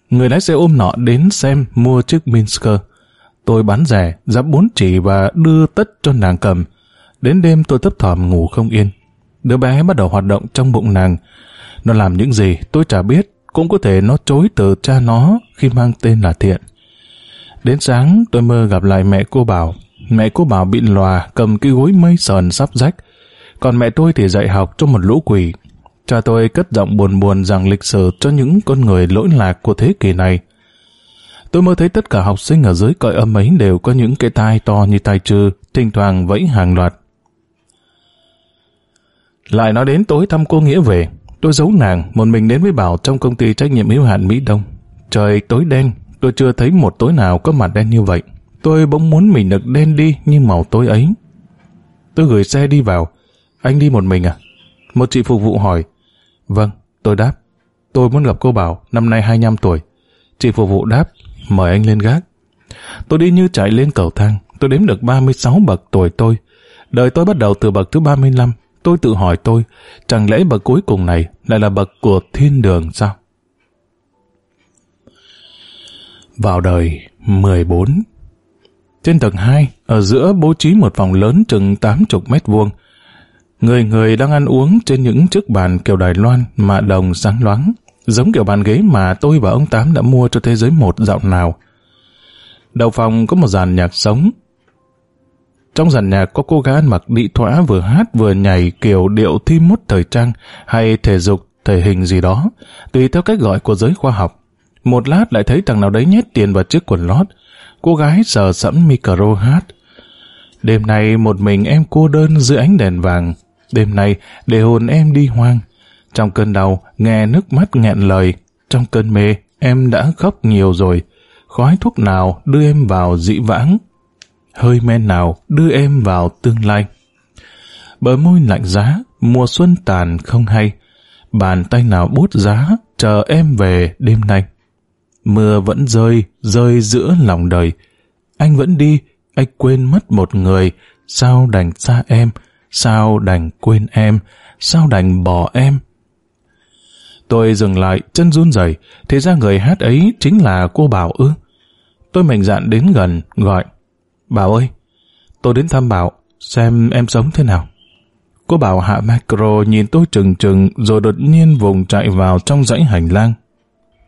người lái xe ôm nọ đến xem mua chiếc Minsker. Tôi bán rẻ, giá bốn chỉ và đưa tất cho nàng cầm. Đến đêm tôi thấp thỏm ngủ không yên. Đứa bé bắt đầu hoạt động trong bụng nàng. Nó làm những gì tôi chả biết, cũng có thể nó chối từ cha nó khi mang tên là Thiện. Đến sáng tôi mơ gặp lại mẹ cô Bảo. Mẹ cô Bảo bị lòa cầm cái gối mây sờn sắp rách. Còn mẹ tôi thì dạy học cho một lũ quỷ. Cha tôi cất giọng buồn buồn rằng lịch sử cho những con người lỗi lạc của thế kỷ này. Tôi mơ thấy tất cả học sinh ở dưới cõi âm ấy đều có những cái tai to như tai trư, thỉnh thoảng vẫy hàng loạt. Lại nói đến tối thăm cô Nghĩa về, tôi giấu nàng, một mình đến với Bảo trong công ty trách nhiệm hữu hạn Mỹ Đông. Trời tối đen, tôi chưa thấy một tối nào có mặt đen như vậy. Tôi bỗng muốn mình được đen đi như màu tối ấy. Tôi gửi xe đi vào. Anh đi một mình à? Một chị phục vụ hỏi. Vâng, tôi đáp. Tôi muốn gặp cô Bảo, năm nay 25 tuổi. Chị phục vụ đáp, mời anh lên gác. Tôi đi như chạy lên cầu thang, tôi đếm được 36 bậc tuổi tôi. Đời tôi bắt đầu từ bậc thứ 35, tôi tự hỏi tôi, chẳng lẽ bậc cuối cùng này lại là bậc của thiên đường sao? Vào đời 14 Trên tầng 2, ở giữa bố trí một phòng lớn chừng 80 mét vuông. Người người đang ăn uống trên những chiếc bàn kiểu Đài Loan mà đồng sáng loáng, giống kiểu bàn ghế mà tôi và ông Tám đã mua cho thế giới một dạo nào. Đầu phòng có một dàn nhạc sống. Trong dàn nhạc có cô gái ăn mặc đị thỏa vừa hát vừa nhảy kiểu điệu thi mốt thời trang hay thể dục, thể hình gì đó, tùy theo cách gọi của giới khoa học. Một lát lại thấy thằng nào đấy nhét tiền vào chiếc quần lót. Cô gái sờ sẫm micro hát. Đêm nay một mình em cô đơn dưới ánh đèn vàng. Đêm nay để hồn em đi hoang. Trong cơn đau, nghe nước mắt nghẹn lời. Trong cơn mê, em đã khóc nhiều rồi. Khói thuốc nào đưa em vào dị vãng? Hơi men nào đưa em vào tương lai? Bờ môi lạnh giá, mùa xuân tàn không hay. Bàn tay nào bút giá, chờ em về đêm nay. Mưa vẫn rơi, rơi giữa lòng đời. Anh vẫn đi, anh quên mất một người. Sao đành xa em? Sao đành quên em? Sao đành bỏ em? Tôi dừng lại, chân run rẩy, thì ra người hát ấy chính là cô Bảo ư. Tôi mạnh dạn đến gần, gọi. Bảo ơi, tôi đến thăm Bảo, xem em sống thế nào. Cô Bảo hạ macro nhìn tôi trừng trừng rồi đột nhiên vùng chạy vào trong dãy hành lang.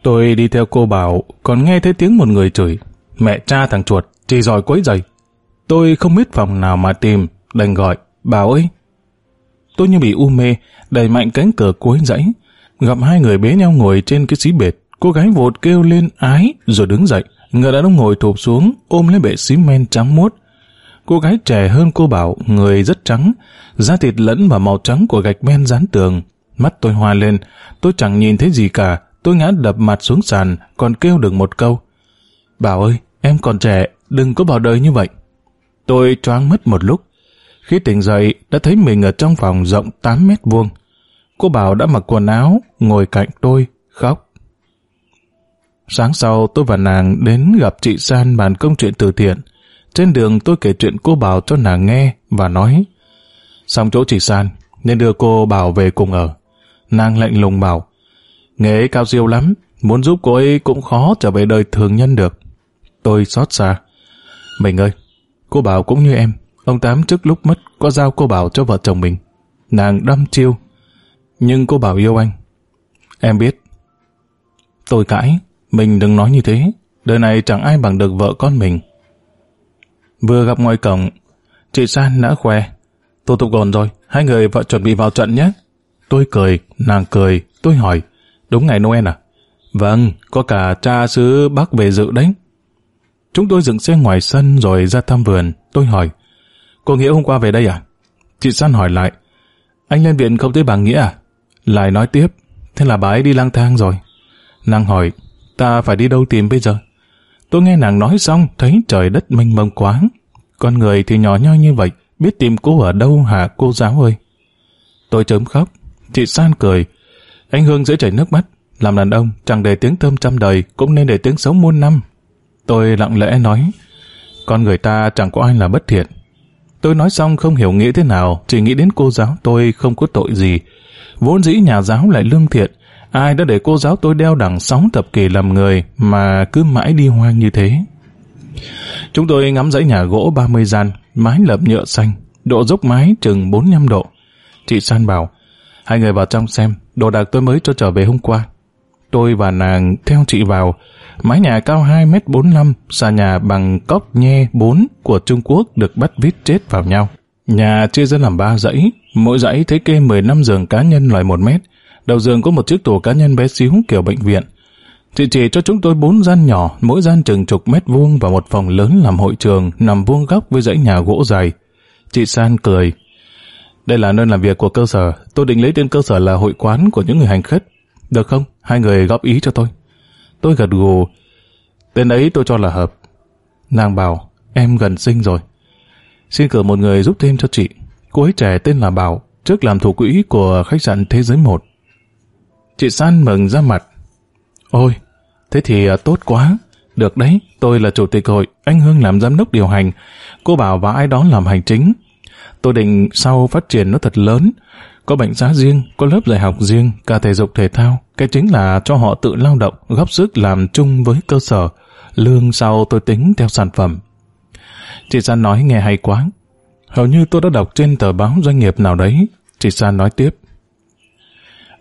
Tôi đi theo cô Bảo, còn nghe thấy tiếng một người chửi. Mẹ cha thằng chuột, chỉ giỏi quấy giày. Tôi không biết phòng nào mà tìm, đành gọi. Bảo ơi! Tôi như bị u mê, đẩy mạnh cánh cửa cuối dãy, gặp hai người bế nhau ngồi trên cái xí bệt. Cô gái vột kêu lên ái rồi đứng dậy. Người đàn ông ngồi thụp xuống, ôm lấy bệ xí men trắng muốt. Cô gái trẻ hơn cô bảo, người rất trắng, da thịt lẫn vào màu trắng của gạch men dán tường. Mắt tôi hoa lên, tôi chẳng nhìn thấy gì cả, tôi ngã đập mặt xuống sàn, còn kêu được một câu. Bảo ơi, em còn trẻ, đừng có bỏ đời như vậy. Tôi choáng mất một lúc. Khi tỉnh dậy, đã thấy mình ở trong phòng rộng 8 mét vuông. Cô Bảo đã mặc quần áo, ngồi cạnh tôi, khóc. Sáng sau tôi và nàng đến gặp chị San bàn công chuyện từ thiện. Trên đường tôi kể chuyện cô Bảo cho nàng nghe và nói Xong chỗ chị San nên đưa cô Bảo về cùng ở. Nàng lạnh lùng bảo Nghề ấy cao siêu lắm, muốn giúp cô ấy cũng khó trở về đời thường nhân được. Tôi xót xa. Mình ơi, cô Bảo cũng như em, ông Tám trước lúc mất có giao cô Bảo cho vợ chồng mình. Nàng đâm chiêu, nhưng cô Bảo yêu anh. Em biết. Tôi cãi, mình đừng nói như thế, đời này chẳng ai bằng được vợ con mình. Vừa gặp ngoài cổng, chị San đã khoe. tôi tục gòn rồi, hai người vợ chuẩn bị vào trận nhé. Tôi cười, nàng cười, tôi hỏi. Đúng ngày Noel à? Vâng, có cả cha xứ Bắc về dự đấy. Chúng tôi dựng xe ngoài sân rồi ra thăm vườn. Tôi hỏi, cô Nghĩa hôm qua về đây à? Chị San hỏi lại, anh lên viện không thấy bà Nghĩa à? Lại nói tiếp, thế là bà ấy đi lang thang rồi. Nàng hỏi, ta phải đi đâu tìm bây giờ? Tôi nghe nàng nói xong, thấy trời đất mênh mông quá. Con người thì nhỏ nhoi như vậy, biết tìm cô ở đâu hả cô giáo ơi? Tôi chớm khóc, chị San cười. Anh Hương dễ chảy nước mắt, làm đàn ông chẳng để tiếng thơm trăm đời, cũng nên để tiếng sống muôn năm. Tôi lặng lẽ nói, con người ta chẳng có ai là bất thiện. Tôi nói xong không hiểu nghĩa thế nào, chỉ nghĩ đến cô giáo tôi không có tội gì. Vốn dĩ nhà giáo lại lương thiện, ai đã để cô giáo tôi đeo đẳng sáu thập kỷ làm người mà cứ mãi đi hoang như thế. Chúng tôi ngắm dãy nhà gỗ 30 gian, mái lợp nhựa xanh, độ dốc mái chừng 45 độ. Chị San bảo, hai người vào trong xem, đồ đạc tôi mới cho trở về hôm qua. Tôi và nàng theo chị vào, mái nhà cao 2m45, xà nhà bằng cốc nhe 4 của Trung Quốc được bắt vít chết vào nhau. Nhà chia ra làm ba dãy, mỗi dãy thấy kê 15 giường cá nhân loại 1 mét. Đầu giường có một chiếc tủ cá nhân bé xíu kiểu bệnh viện. Chị chỉ cho chúng tôi bốn gian nhỏ, mỗi gian chừng chục mét vuông và một phòng lớn làm hội trường nằm vuông góc với dãy nhà gỗ dài. Chị San cười. Đây là nơi làm việc của cơ sở. Tôi định lấy tên cơ sở là hội quán của những người hành khách. Được không? Hai người góp ý cho tôi. Tôi gật gù. Tên ấy tôi cho là hợp. Nàng bảo, em gần sinh rồi. Xin cử một người giúp thêm cho chị. Cô ấy trẻ tên là Bảo, trước làm thủ quỹ của khách sạn Thế giới 1. Chị San mừng ra mặt. Ôi, thế thì à, tốt quá. Được đấy, tôi là chủ tịch hội, anh Hương làm giám đốc điều hành, cô Bảo và ai đó làm hành chính. Tôi định sau phát triển nó thật lớn, có bệnh giá riêng, có lớp dạy học riêng, cả thể dục thể thao. Cái chính là cho họ tự lao động, góp sức làm chung với cơ sở. Lương sau tôi tính theo sản phẩm. Chị San nói nghe hay quá. Hầu như tôi đã đọc trên tờ báo doanh nghiệp nào đấy. Chị San nói tiếp.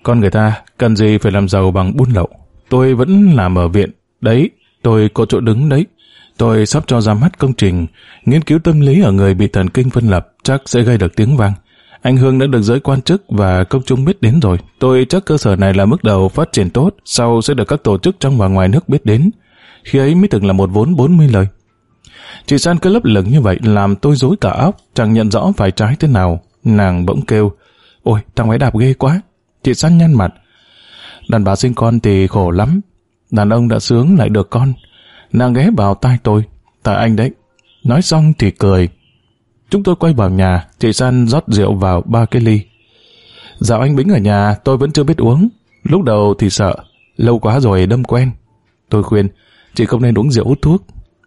Con người ta cần gì phải làm giàu bằng buôn lậu. Tôi vẫn làm ở viện. Đấy, tôi có chỗ đứng đấy. Tôi sắp cho ra mắt công trình nghiên cứu tâm lý ở người bị thần kinh phân lập chắc sẽ gây được tiếng vang. Anh Hương đã được giới quan chức và công chúng biết đến rồi. Tôi chắc cơ sở này là mức đầu phát triển tốt, sau sẽ được các tổ chức trong và ngoài nước biết đến. Khi ấy mới từng là một vốn 40 lời. Chị San cứ lấp lửng như vậy làm tôi dối cả óc, chẳng nhận rõ phải trái thế nào. Nàng bỗng kêu, ôi, thằng ấy đạp ghê quá. Chị San nhăn mặt. Đàn bà sinh con thì khổ lắm. Đàn ông đã sướng lại được con. Nàng ghé vào tai tôi. Tại anh đấy. Nói xong thì cười. Chúng tôi quay vào nhà, chị San rót rượu vào ba cái ly. Dạo anh Bính ở nhà tôi vẫn chưa biết uống. Lúc đầu thì sợ, lâu quá rồi đâm quen. Tôi khuyên, chị không nên uống rượu hút thuốc.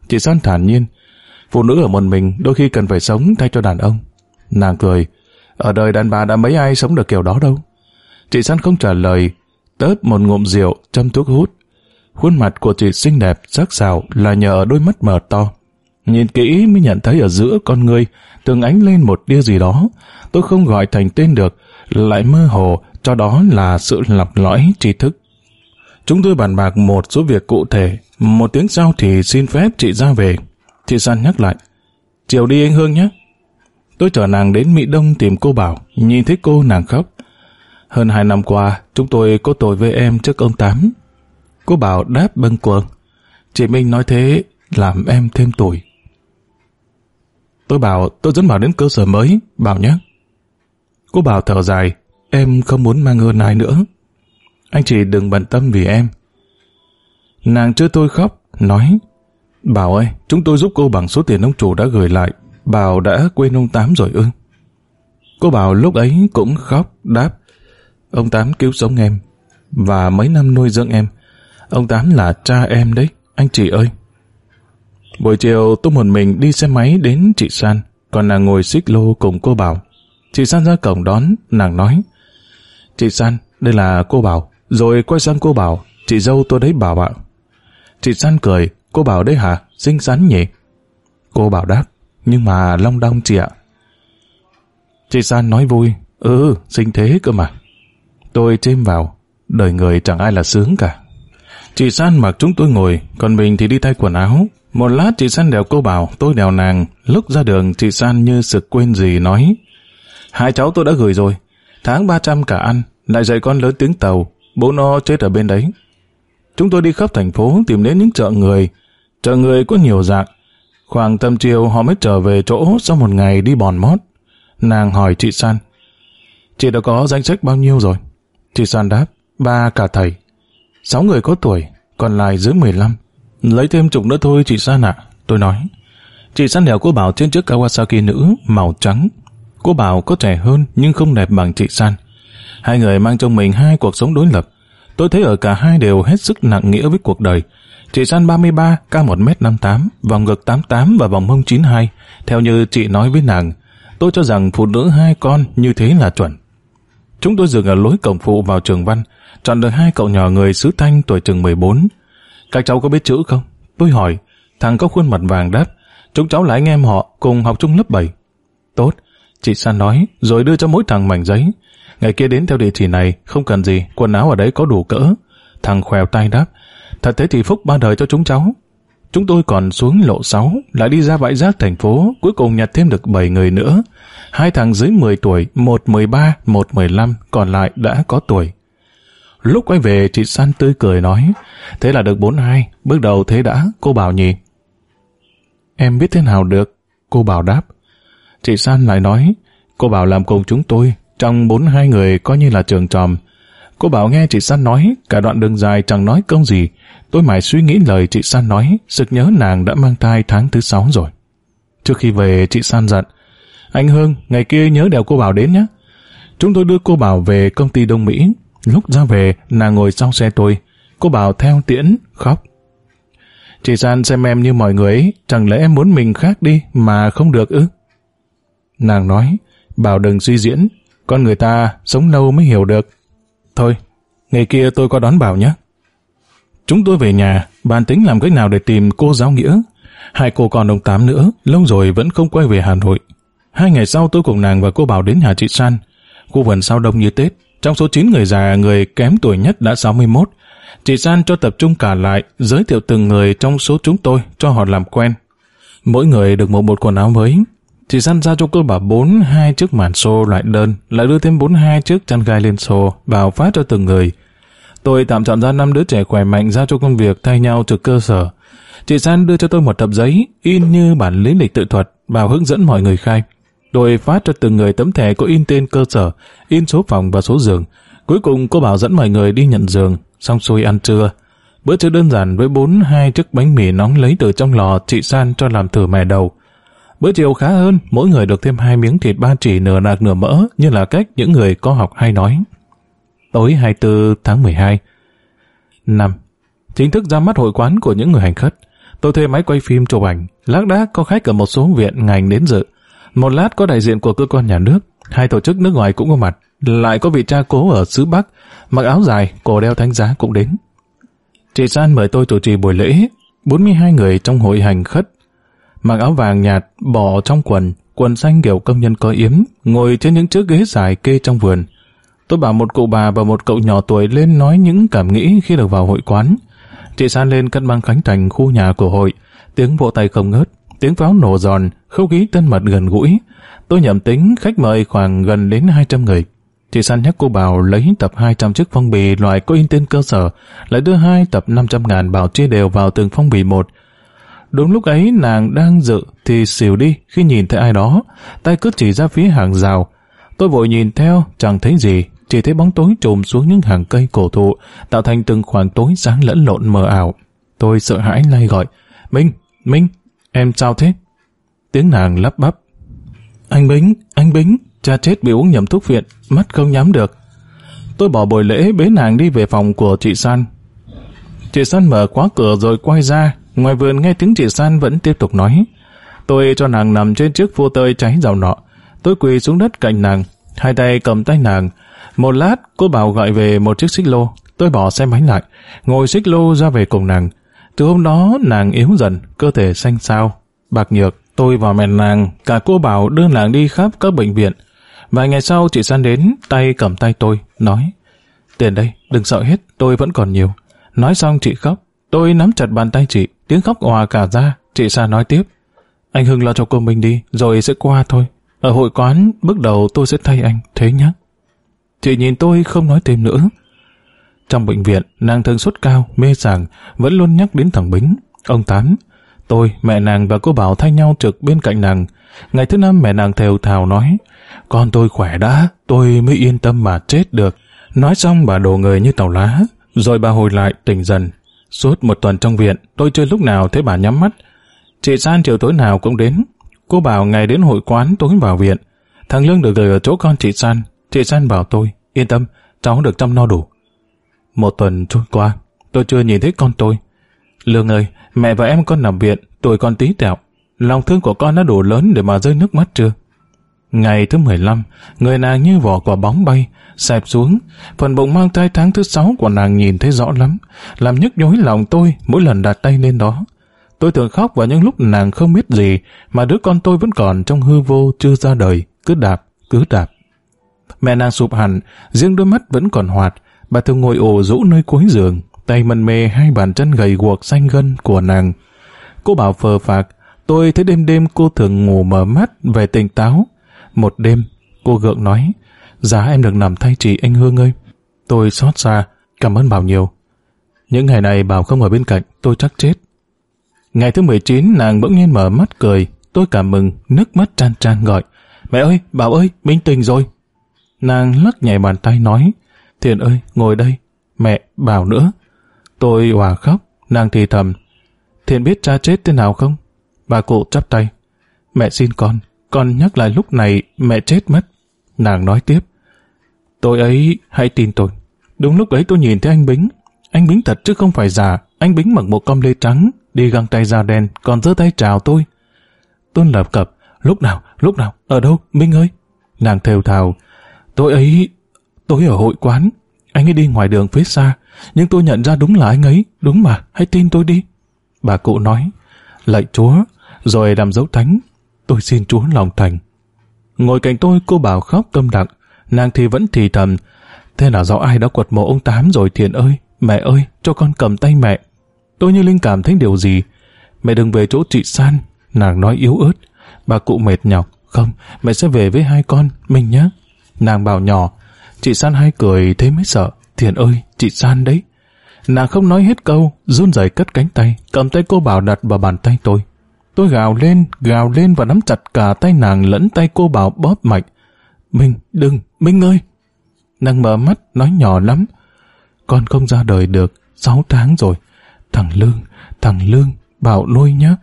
Chị San thản nhiên, phụ nữ ở một mình đôi khi cần phải sống thay cho đàn ông. Nàng cười, ở đời đàn bà đã mấy ai sống được kiểu đó đâu. Chị San không trả lời, tớp một ngụm rượu, châm thuốc hút. Khuôn mặt của chị xinh đẹp, sắc sảo là nhờ đôi mắt mở to. Nhìn kỹ mới nhận thấy ở giữa con người từng ánh lên một tia gì đó. Tôi không gọi thành tên được, lại mơ hồ, cho đó là sự lọc lõi tri thức. Chúng tôi bàn bạc một số việc cụ thể, một tiếng sau thì xin phép chị ra về. Chị San nhắc lại, chiều đi anh Hương nhé. Tôi chở nàng đến Mỹ Đông tìm cô Bảo, nhìn thấy cô nàng khóc. Hơn hai năm qua, chúng tôi có tội với em trước ông Tám. Cô Bảo đáp bâng quơ. Chị Minh nói thế, làm em thêm tuổi. Tôi bảo tôi dẫn Bảo đến cơ sở mới, Bảo nhé. Cô Bảo thở dài, em không muốn mang ơn ai nữa. Anh chị đừng bận tâm vì em. Nàng chơi tôi khóc, nói, Bảo ơi, chúng tôi giúp cô bằng số tiền ông chủ đã gửi lại. Bảo đã quên ông Tám rồi ư. Cô Bảo lúc ấy cũng khóc, đáp, ông Tám cứu sống em, và mấy năm nuôi dưỡng em. Ông Tám là cha em đấy, anh chị ơi. Buổi chiều tôi một mình đi xe máy đến chị San, còn nàng ngồi xích lô cùng cô Bảo. Chị San ra cổng đón, nàng nói, Chị San, đây là cô Bảo. Rồi quay sang cô Bảo, chị dâu tôi đấy Bảo ạ. Chị San cười, cô Bảo đấy hả? Xinh xắn nhỉ? Cô Bảo đáp, nhưng mà long đong chị ạ. Chị San nói vui, ừ, xinh thế cơ mà. Tôi chêm vào, đời người chẳng ai là sướng cả. Chị San mặc chúng tôi ngồi, còn mình thì đi thay quần áo. Một lát chị San đèo cô bảo, tôi đèo nàng. Lúc ra đường, chị San như sực quên gì nói. Hai cháu tôi đã gửi rồi. Tháng 300 cả ăn, lại dạy con lớn tiếng tàu. Bố nó chết ở bên đấy. Chúng tôi đi khắp thành phố tìm đến những chợ người. Chợ người có nhiều dạng. Khoảng tầm chiều họ mới trở về chỗ sau một ngày đi bòn mót. Nàng hỏi chị San. Chị đã có danh sách bao nhiêu rồi? Chị San đáp. Ba cả thầy. Sáu người có tuổi, còn lại dưới 15. Lấy thêm chục nữa thôi chị San ạ. Tôi nói. Chị San đèo cô Bảo trên chiếc Kawasaki nữ màu trắng. Cô Bảo có trẻ hơn nhưng không đẹp bằng chị San. Hai người mang trong mình hai cuộc sống đối lập. Tôi thấy ở cả hai đều hết sức nặng nghĩa với cuộc đời. Chị San 33, cao 1m58, vòng ngực 88 và vòng mông 92. Theo như chị nói với nàng, tôi cho rằng phụ nữ hai con như thế là chuẩn. Chúng tôi dừng ở lối cổng phụ vào trường văn, chọn được hai cậu nhỏ người xứ Thanh tuổi chừng 14. Các cháu có biết chữ không? Tôi hỏi, thằng có khuôn mặt vàng đáp, chúng cháu là anh em họ cùng học chung lớp 7. Tốt, chị San nói, rồi đưa cho mỗi thằng mảnh giấy. Ngày kia đến theo địa chỉ này, không cần gì, quần áo ở đấy có đủ cỡ. Thằng khèo tay đáp, thật thế thì phúc ba đời cho chúng cháu. Chúng tôi còn xuống lộ 6, lại đi ra bãi rác thành phố, cuối cùng nhặt thêm được 7 người nữa. Hai thằng dưới 10 tuổi, một 13, một 15, còn lại đã có tuổi. Lúc quay về, chị San tươi cười nói, thế là được 42, bước đầu thế đã, cô bảo nhỉ. Em biết thế nào được? Cô bảo đáp. Chị San lại nói, cô bảo làm cùng chúng tôi, trong 42 người coi như là trường tròm. Cô bảo nghe chị San nói, cả đoạn đường dài chẳng nói câu gì. Tôi mãi suy nghĩ lời chị San nói, sực nhớ nàng đã mang thai tháng thứ sáu rồi. Trước khi về, chị San giận. Anh Hương, ngày kia nhớ đèo cô Bảo đến nhé. Chúng tôi đưa cô Bảo về công ty Đông Mỹ. Lúc ra về, nàng ngồi sau xe tôi. Cô Bảo theo tiễn, khóc. Chị San xem em như mọi người ấy, chẳng lẽ em muốn mình khác đi mà không được ư? Nàng nói, Bảo đừng suy diễn, con người ta sống lâu mới hiểu được. Thôi, ngày kia tôi có đón Bảo nhé. Chúng tôi về nhà, bàn tính làm cách nào để tìm cô giáo Nghĩa. Hai cô còn đồng tám nữa, lâu rồi vẫn không quay về Hà Nội. Hai ngày sau tôi cùng nàng và cô Bảo đến nhà chị San. Khu vườn sau đông như Tết, trong số 9 người già, người kém tuổi nhất đã 61. Chị San cho tập trung cả lại, giới thiệu từng người trong số chúng tôi cho họ làm quen. Mỗi người được một bộ quần áo mới. Chị San giao cho cô bà 4 hai chiếc màn xô loại đơn, lại đưa thêm 4 hai chiếc chăn gai lên xô, vào phát cho từng người. Tôi tạm chọn ra năm đứa trẻ khỏe mạnh giao cho công việc thay nhau trực cơ sở. Chị San đưa cho tôi một tập giấy, in như bản lý lịch tự thuật, vào hướng dẫn mọi người khai. Rồi phát cho từng người tấm thẻ có in tên cơ sở, in số phòng và số giường. Cuối cùng cô bảo dẫn mọi người đi nhận giường, xong xuôi ăn trưa. Bữa trưa đơn giản với bốn hai chiếc bánh mì nóng lấy từ trong lò chị San cho làm thử mè đầu. Bữa chiều khá hơn, mỗi người được thêm hai miếng thịt ba chỉ nửa nạc nửa mỡ như là cách những người có học hay nói. Tối 24 tháng 12 năm Chính thức ra mắt hội quán của những người hành khất. Tôi thuê máy quay phim chụp ảnh, lác đác có khách ở một số viện ngành đến dự. Một lát có đại diện của cơ quan nhà nước, hai tổ chức nước ngoài cũng có mặt, lại có vị cha cố ở xứ Bắc, mặc áo dài, cổ đeo thánh giá cũng đến. Chị San mời tôi chủ trì buổi lễ, 42 người trong hội hành khất, mặc áo vàng nhạt, bỏ trong quần, quần xanh kiểu công nhân có yếm, ngồi trên những chiếc ghế dài kê trong vườn. Tôi bảo một cụ bà và một cậu nhỏ tuổi lên nói những cảm nghĩ khi được vào hội quán. Chị San lên cân băng khánh thành khu nhà của hội, tiếng vỗ tay không ngớt, tiếng pháo nổ giòn, không khí tân mật gần gũi. Tôi nhầm tính khách mời khoảng gần đến 200 người. Chị San nhắc cô bảo lấy tập 200 chiếc phong bì loại có in tên cơ sở, lại đưa hai tập 500 ngàn bảo chia đều vào từng phong bì một. Đúng lúc ấy nàng đang dự thì xỉu đi khi nhìn thấy ai đó, tay cứ chỉ ra phía hàng rào. Tôi vội nhìn theo, chẳng thấy gì, chỉ thấy bóng tối trùm xuống những hàng cây cổ thụ, tạo thành từng khoảng tối sáng lẫn lộn mờ ảo. Tôi sợ hãi lay gọi, Minh, Minh, em sao thế? Tiếng nàng lắp bắp. Anh Bính, anh Bính, cha chết bị uống nhầm thuốc viện, mắt không nhắm được. Tôi bỏ buổi lễ bế nàng đi về phòng của chị San. Chị San mở khóa cửa rồi quay ra, ngoài vườn nghe tiếng chị San vẫn tiếp tục nói. Tôi cho nàng nằm trên chiếc vô tơi cháy dầu nọ. Tôi quỳ xuống đất cạnh nàng, hai tay cầm tay nàng. Một lát, cô bảo gọi về một chiếc xích lô. Tôi bỏ xe máy lại, ngồi xích lô ra về cùng nàng. Từ hôm đó, nàng yếu dần, cơ thể xanh xao, bạc nhược. Tôi vào mẹ nàng, cả cô bảo đưa nàng đi khắp các bệnh viện. Vài ngày sau chị San đến, tay cầm tay tôi, nói Tiền đây, đừng sợ hết, tôi vẫn còn nhiều. Nói xong chị khóc, tôi nắm chặt bàn tay chị, tiếng khóc hòa cả ra, Chị Sa nói tiếp, anh Hưng lo cho cô mình đi, rồi sẽ qua thôi. Ở hội quán, bước đầu tôi sẽ thay anh, thế nhá Chị nhìn tôi không nói thêm nữa. Trong bệnh viện, nàng thường sốt cao, mê sảng, vẫn luôn nhắc đến thằng Bính. Ông Tám, tôi, mẹ nàng và cô Bảo thay nhau trực bên cạnh nàng. Ngày thứ năm mẹ nàng thều thào nói, con tôi khỏe đã, tôi mới yên tâm mà chết được. Nói xong bà đổ người như tàu lá, rồi bà hồi lại tỉnh dần. Suốt một tuần trong viện, tôi chưa lúc nào thấy bà nhắm mắt. Chị San chiều tối nào cũng đến. Cô bảo ngày đến hội quán tối vào viện. Thằng Lương được gửi ở chỗ con chị San. Chị San bảo tôi, yên tâm, cháu được chăm no đủ. Một tuần trôi qua, tôi chưa nhìn thấy con tôi. Lương ơi, mẹ và em con nằm viện, tuổi con tí tẹo. Lòng thương của con đã đủ lớn để mà rơi nước mắt chưa? Ngày thứ 15, người nàng như vỏ quả bóng bay, xẹp xuống. Phần bụng mang thai tháng thứ sáu của nàng nhìn thấy rõ lắm, làm nhức nhối lòng tôi mỗi lần đặt tay lên đó. Tôi thường khóc vào những lúc nàng không biết gì, mà đứa con tôi vẫn còn trong hư vô chưa ra đời, cứ đạp, cứ đạp. Mẹ nàng sụp hẳn, riêng đôi mắt vẫn còn hoạt, bà thường ngồi ổ rũ nơi cuối giường, tay mần mê hai bàn chân gầy guộc xanh gân của nàng. Cô bảo phờ phạc, tôi thấy đêm đêm cô thường ngủ mở mắt về tỉnh táo. Một đêm, cô gượng nói, giá em được nằm thay chị anh Hương ơi. Tôi xót xa, cảm ơn Bảo nhiều. Những ngày này Bảo không ở bên cạnh, tôi chắc chết. Ngày thứ 19, nàng bỗng nhiên mở mắt cười, tôi cảm mừng, nước mắt tràn tràn gọi. Mẹ ơi, Bảo ơi, minh tình rồi. Nàng lắc nhẹ bàn tay nói, Thiện ơi, ngồi đây. Mẹ, Bảo nữa. Tôi hòa khóc, nàng thì thầm. Thiện biết cha chết thế nào không? Bà cụ chắp tay. Mẹ xin con, con nhắc lại lúc này mẹ chết mất. Nàng nói tiếp. Tôi ấy, hãy tin tôi. Đúng lúc ấy tôi nhìn thấy anh Bính. Anh Bính thật chứ không phải giả. Anh Bính mặc một com lê trắng, đi găng tay da đen, còn giơ tay chào tôi. Tôn lập cập. Lúc nào, lúc nào, ở đâu, Minh ơi? Nàng thều thào. Tôi ấy, tôi ở hội quán. Anh ấy đi ngoài đường phía xa, nhưng tôi nhận ra đúng là anh ấy, đúng mà, hãy tin tôi đi. Bà cụ nói, lạy chúa, rồi làm dấu thánh, tôi xin chúa lòng thành. Ngồi cạnh tôi cô bảo khóc câm đặng, nàng thì vẫn thì thầm, thế là do ai đã quật mộ ông Tám rồi thiện ơi, mẹ ơi, cho con cầm tay mẹ. Tôi như linh cảm thấy điều gì. Mẹ đừng về chỗ chị San, nàng nói yếu ớt. Bà cụ mệt nhọc, không, mẹ sẽ về với hai con, mình nhé. Nàng bảo nhỏ, chị San hay cười thế mới sợ, thiền ơi, chị San đấy. Nàng không nói hết câu, run rẩy cất cánh tay, cầm tay cô bảo đặt vào bàn tay tôi. Tôi gào lên, gào lên và nắm chặt cả tay nàng lẫn tay cô bảo bóp mạnh. Minh, đừng, Minh ơi! Nàng mở mắt, nói nhỏ lắm. Con không ra đời được, sáu tháng rồi. Thằng Lương, thằng Lương, bảo nuôi nhé.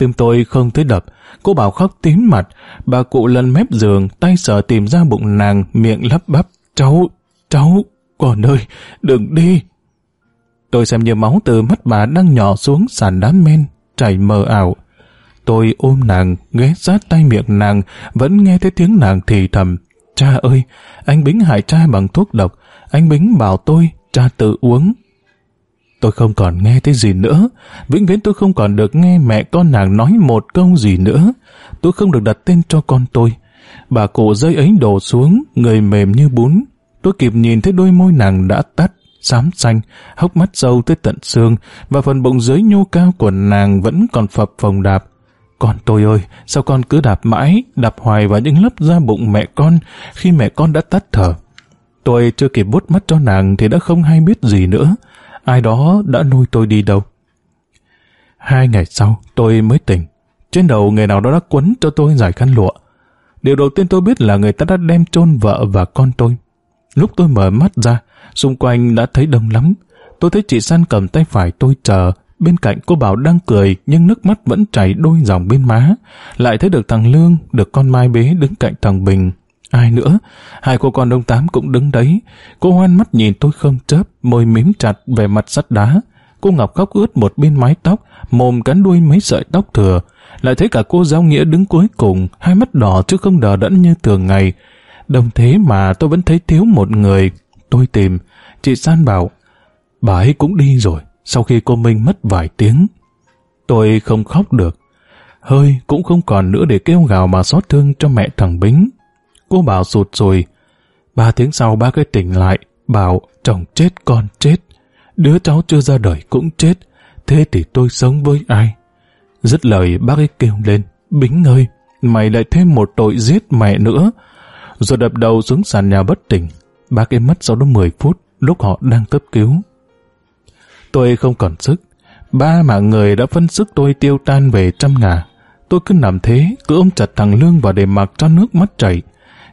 Tim tôi không thấy đập, cô bảo khóc tím mặt, bà cụ lần mép giường, tay sờ tìm ra bụng nàng, miệng lắp bắp. Cháu, cháu, còn ơi, đừng đi. Tôi xem như máu từ mắt bà đang nhỏ xuống sàn đá men, chảy mờ ảo. Tôi ôm nàng, ghé sát tay miệng nàng, vẫn nghe thấy tiếng nàng thì thầm. Cha ơi, anh Bính hại cha bằng thuốc độc, anh Bính bảo tôi, cha tự uống. Tôi không còn nghe thấy gì nữa, vĩnh viễn tôi không còn được nghe mẹ con nàng nói một câu gì nữa. Tôi không được đặt tên cho con tôi. Bà cụ dây ấy đổ xuống, người mềm như bún. Tôi kịp nhìn thấy đôi môi nàng đã tắt, xám xanh, hốc mắt sâu tới tận xương, và phần bụng dưới nhô cao của nàng vẫn còn phập phồng đạp. Con tôi ơi, sao con cứ đạp mãi, đạp hoài vào những lớp da bụng mẹ con, khi mẹ con đã tắt thở. Tôi chưa kịp bút mắt cho nàng thì đã không hay biết gì nữa. Ai đó đã nuôi tôi đi đâu. Hai ngày sau, tôi mới tỉnh. Trên đầu người nào đó đã quấn cho tôi giải khăn lụa. Điều đầu tiên tôi biết là người ta đã đem chôn vợ và con tôi. Lúc tôi mở mắt ra, xung quanh đã thấy đông lắm. Tôi thấy chị San cầm tay phải tôi chờ, bên cạnh cô Bảo đang cười nhưng nước mắt vẫn chảy đôi dòng bên má. Lại thấy được thằng Lương, được con Mai bế đứng cạnh thằng Bình. Ai nữa? Hai cô con đông tám cũng đứng đấy. Cô hoan mắt nhìn tôi không chớp, môi mím chặt về mặt sắt đá. Cô Ngọc khóc ướt một bên mái tóc, mồm cắn đuôi mấy sợi tóc thừa. Lại thấy cả cô giáo nghĩa đứng cuối cùng, hai mắt đỏ chứ không đờ đẫn như thường ngày. Đồng thế mà tôi vẫn thấy thiếu một người. Tôi tìm, chị San bảo, bà ấy cũng đi rồi, sau khi cô Minh mất vài tiếng. Tôi không khóc được. Hơi cũng không còn nữa để kêu gào mà xót thương cho mẹ thằng Bính. Cô bảo sụt rồi. Ba tiếng sau ba cái tỉnh lại, bảo chồng chết con chết. Đứa cháu chưa ra đời cũng chết. thế thì tôi sống với ai? Dứt lời bác ấy kêu lên, Bính ơi, mày lại thêm một tội giết mẹ nữa. Rồi đập đầu xuống sàn nhà bất tỉnh. Bác ấy mất sau đó 10 phút, lúc họ đang cấp cứu. Tôi không còn sức. Ba mạng người đã phân sức tôi tiêu tan về trăm ngà. Tôi cứ nằm thế, cứ ôm chặt thằng Lương vào để mặc cho nước mắt chảy.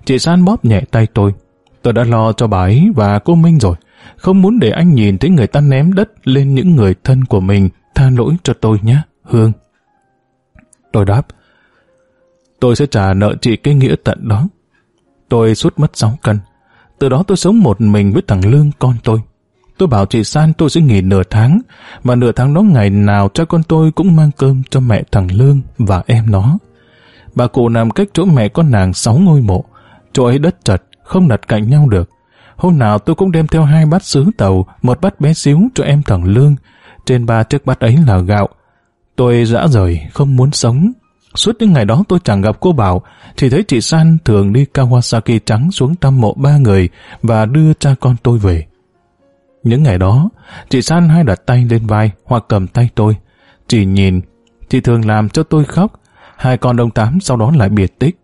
Chị San bóp nhẹ tay tôi. Tôi đã lo cho bà ấy và cô Minh rồi. Không muốn để anh nhìn thấy người ta ném đất lên những người thân của mình. Tha lỗi cho tôi nhé, Hương. Tôi đáp. Tôi sẽ trả nợ chị cái nghĩa tận đó. Tôi suốt mất 6 cân. Từ đó tôi sống một mình với thằng Lương con tôi. Tôi bảo chị San tôi sẽ nghỉ nửa tháng, và nửa tháng đó ngày nào cho con tôi cũng mang cơm cho mẹ thằng Lương và em nó. Bà cụ nằm cách chỗ mẹ con nàng sáu ngôi mộ, chỗ ấy đất chật, không đặt cạnh nhau được. Hôm nào tôi cũng đem theo hai bát sứ tàu, một bát bé xíu cho em thằng Lương. Trên ba chiếc bát ấy là gạo. Tôi dã rời, không muốn sống. Suốt những ngày đó tôi chẳng gặp cô Bảo, chỉ thấy chị San thường đi Kawasaki trắng xuống thăm mộ ba người và đưa cha con tôi về. Những ngày đó, chị San hay đặt tay lên vai hoặc cầm tay tôi. Chị nhìn, chị thường làm cho tôi khóc. Hai con đông tám sau đó lại biệt tích.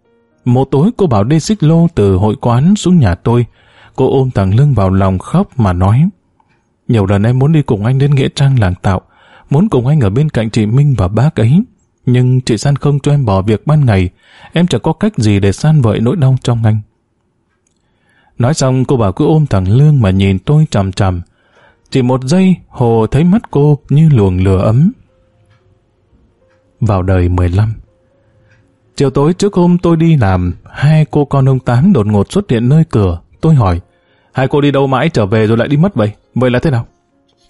Một tối cô bảo đi xích lô từ hội quán xuống nhà tôi. Cô ôm thằng lưng vào lòng khóc mà nói. Nhiều lần em muốn đi cùng anh đến Nghĩa Trang làng tạo, muốn cùng anh ở bên cạnh chị Minh và bác ấy. Nhưng chị San không cho em bỏ việc ban ngày, em chẳng có cách gì để san vợi nỗi đau trong anh. Nói xong cô bảo cứ ôm thằng Lương mà nhìn tôi chằm chằm. Chỉ một giây, Hồ thấy mắt cô như luồng lửa ấm. Vào đời 15 Chiều tối trước hôm tôi đi làm, hai cô con ông Tám đột ngột xuất hiện nơi cửa. Tôi hỏi, hai cô đi đâu mãi trở về rồi lại đi mất vậy? Vậy là thế nào?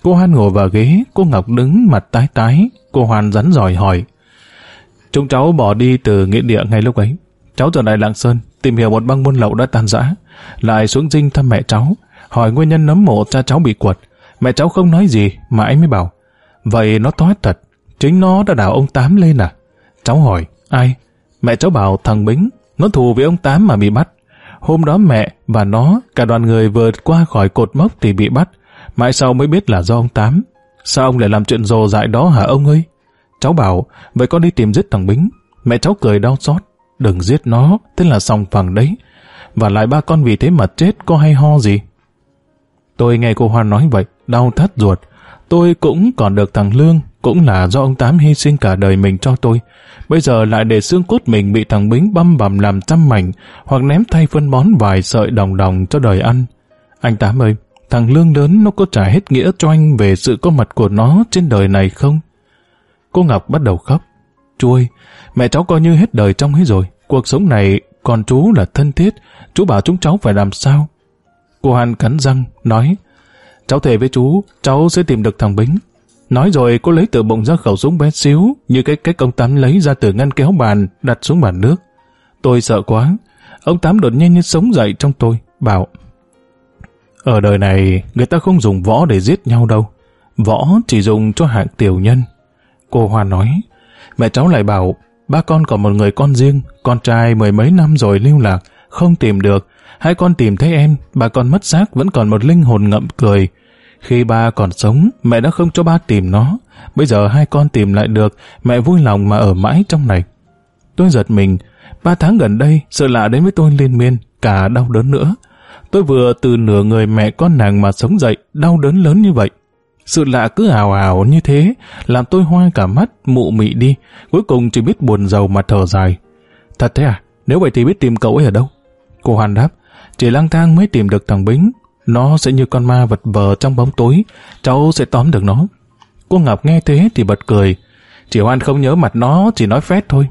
Cô Hoan ngồi vào ghế, cô Ngọc đứng mặt tái tái. Cô Hoan rắn giỏi hỏi. Chúng cháu bỏ đi từ nghĩa địa ngay lúc ấy. Cháu trở lại Lạng Sơn, tìm hiểu một băng buôn lậu đã tan rã. Lại xuống dinh thăm mẹ cháu, hỏi nguyên nhân nấm mộ cha cháu bị quật. Mẹ cháu không nói gì, mà anh mới bảo. Vậy nó toát thật, chính nó đã đào ông Tám lên à? Cháu hỏi, ai? Mẹ cháu bảo thằng Bính, nó thù với ông Tám mà bị bắt. Hôm đó mẹ và nó, cả đoàn người vượt qua khỏi cột mốc thì bị bắt. Mãi sau mới biết là do ông Tám. Sao ông lại làm chuyện rồ dại đó hả ông ơi? Cháu bảo, vậy con đi tìm giết thằng Bính. Mẹ cháu cười đau xót. Đừng giết nó, thế là xong phẳng đấy. Và lại ba con vì thế mà chết có hay ho gì? Tôi nghe cô hoa nói vậy, đau thắt ruột. Tôi cũng còn được thằng Lương, cũng là do ông Tám hy sinh cả đời mình cho tôi. Bây giờ lại để xương cốt mình bị thằng Bính băm bằm làm trăm mảnh, hoặc ném thay phân bón vài sợi đồng đồng cho đời ăn. Anh Tám ơi, thằng Lương lớn nó có trả hết nghĩa cho anh về sự có mặt của nó trên đời này không? Cô Ngọc bắt đầu khóc. Chú ơi, mẹ cháu coi như hết đời trong ấy rồi. Cuộc sống này còn chú là thân thiết, chú bảo chúng cháu phải làm sao? Cô Hàn cắn răng, nói, cháu thề với chú, cháu sẽ tìm được thằng Bính. Nói rồi cô lấy từ bụng ra khẩu súng bé xíu, như cái cách ông Tám lấy ra từ ngăn kéo bàn, đặt xuống bàn nước. Tôi sợ quá. Ông Tám đột nhiên như sống dậy trong tôi, bảo, ở đời này, người ta không dùng võ để giết nhau đâu. Võ chỉ dùng cho hạng tiểu nhân. Cô Hoa nói, mẹ cháu lại bảo, ba con còn một người con riêng, con trai mười mấy năm rồi lưu lạc, không tìm được. Hai con tìm thấy em, bà con mất xác vẫn còn một linh hồn ngậm cười. Khi ba còn sống, mẹ đã không cho ba tìm nó. Bây giờ hai con tìm lại được, mẹ vui lòng mà ở mãi trong này. Tôi giật mình, ba tháng gần đây, sự lạ đến với tôi liên miên, cả đau đớn nữa. Tôi vừa từ nửa người mẹ con nàng mà sống dậy, đau đớn lớn như vậy. Sự lạ cứ ảo ảo như thế, làm tôi hoa cả mắt, mụ mị đi, cuối cùng chỉ biết buồn giàu mà thở dài. Thật thế à? Nếu vậy thì biết tìm cậu ấy ở đâu? Cô Hoàn đáp, chỉ lang thang mới tìm được thằng Bính. Nó sẽ như con ma vật vờ trong bóng tối, cháu sẽ tóm được nó. Cô Ngọc nghe thế thì bật cười. chị Hoan không nhớ mặt nó, chỉ nói phét thôi.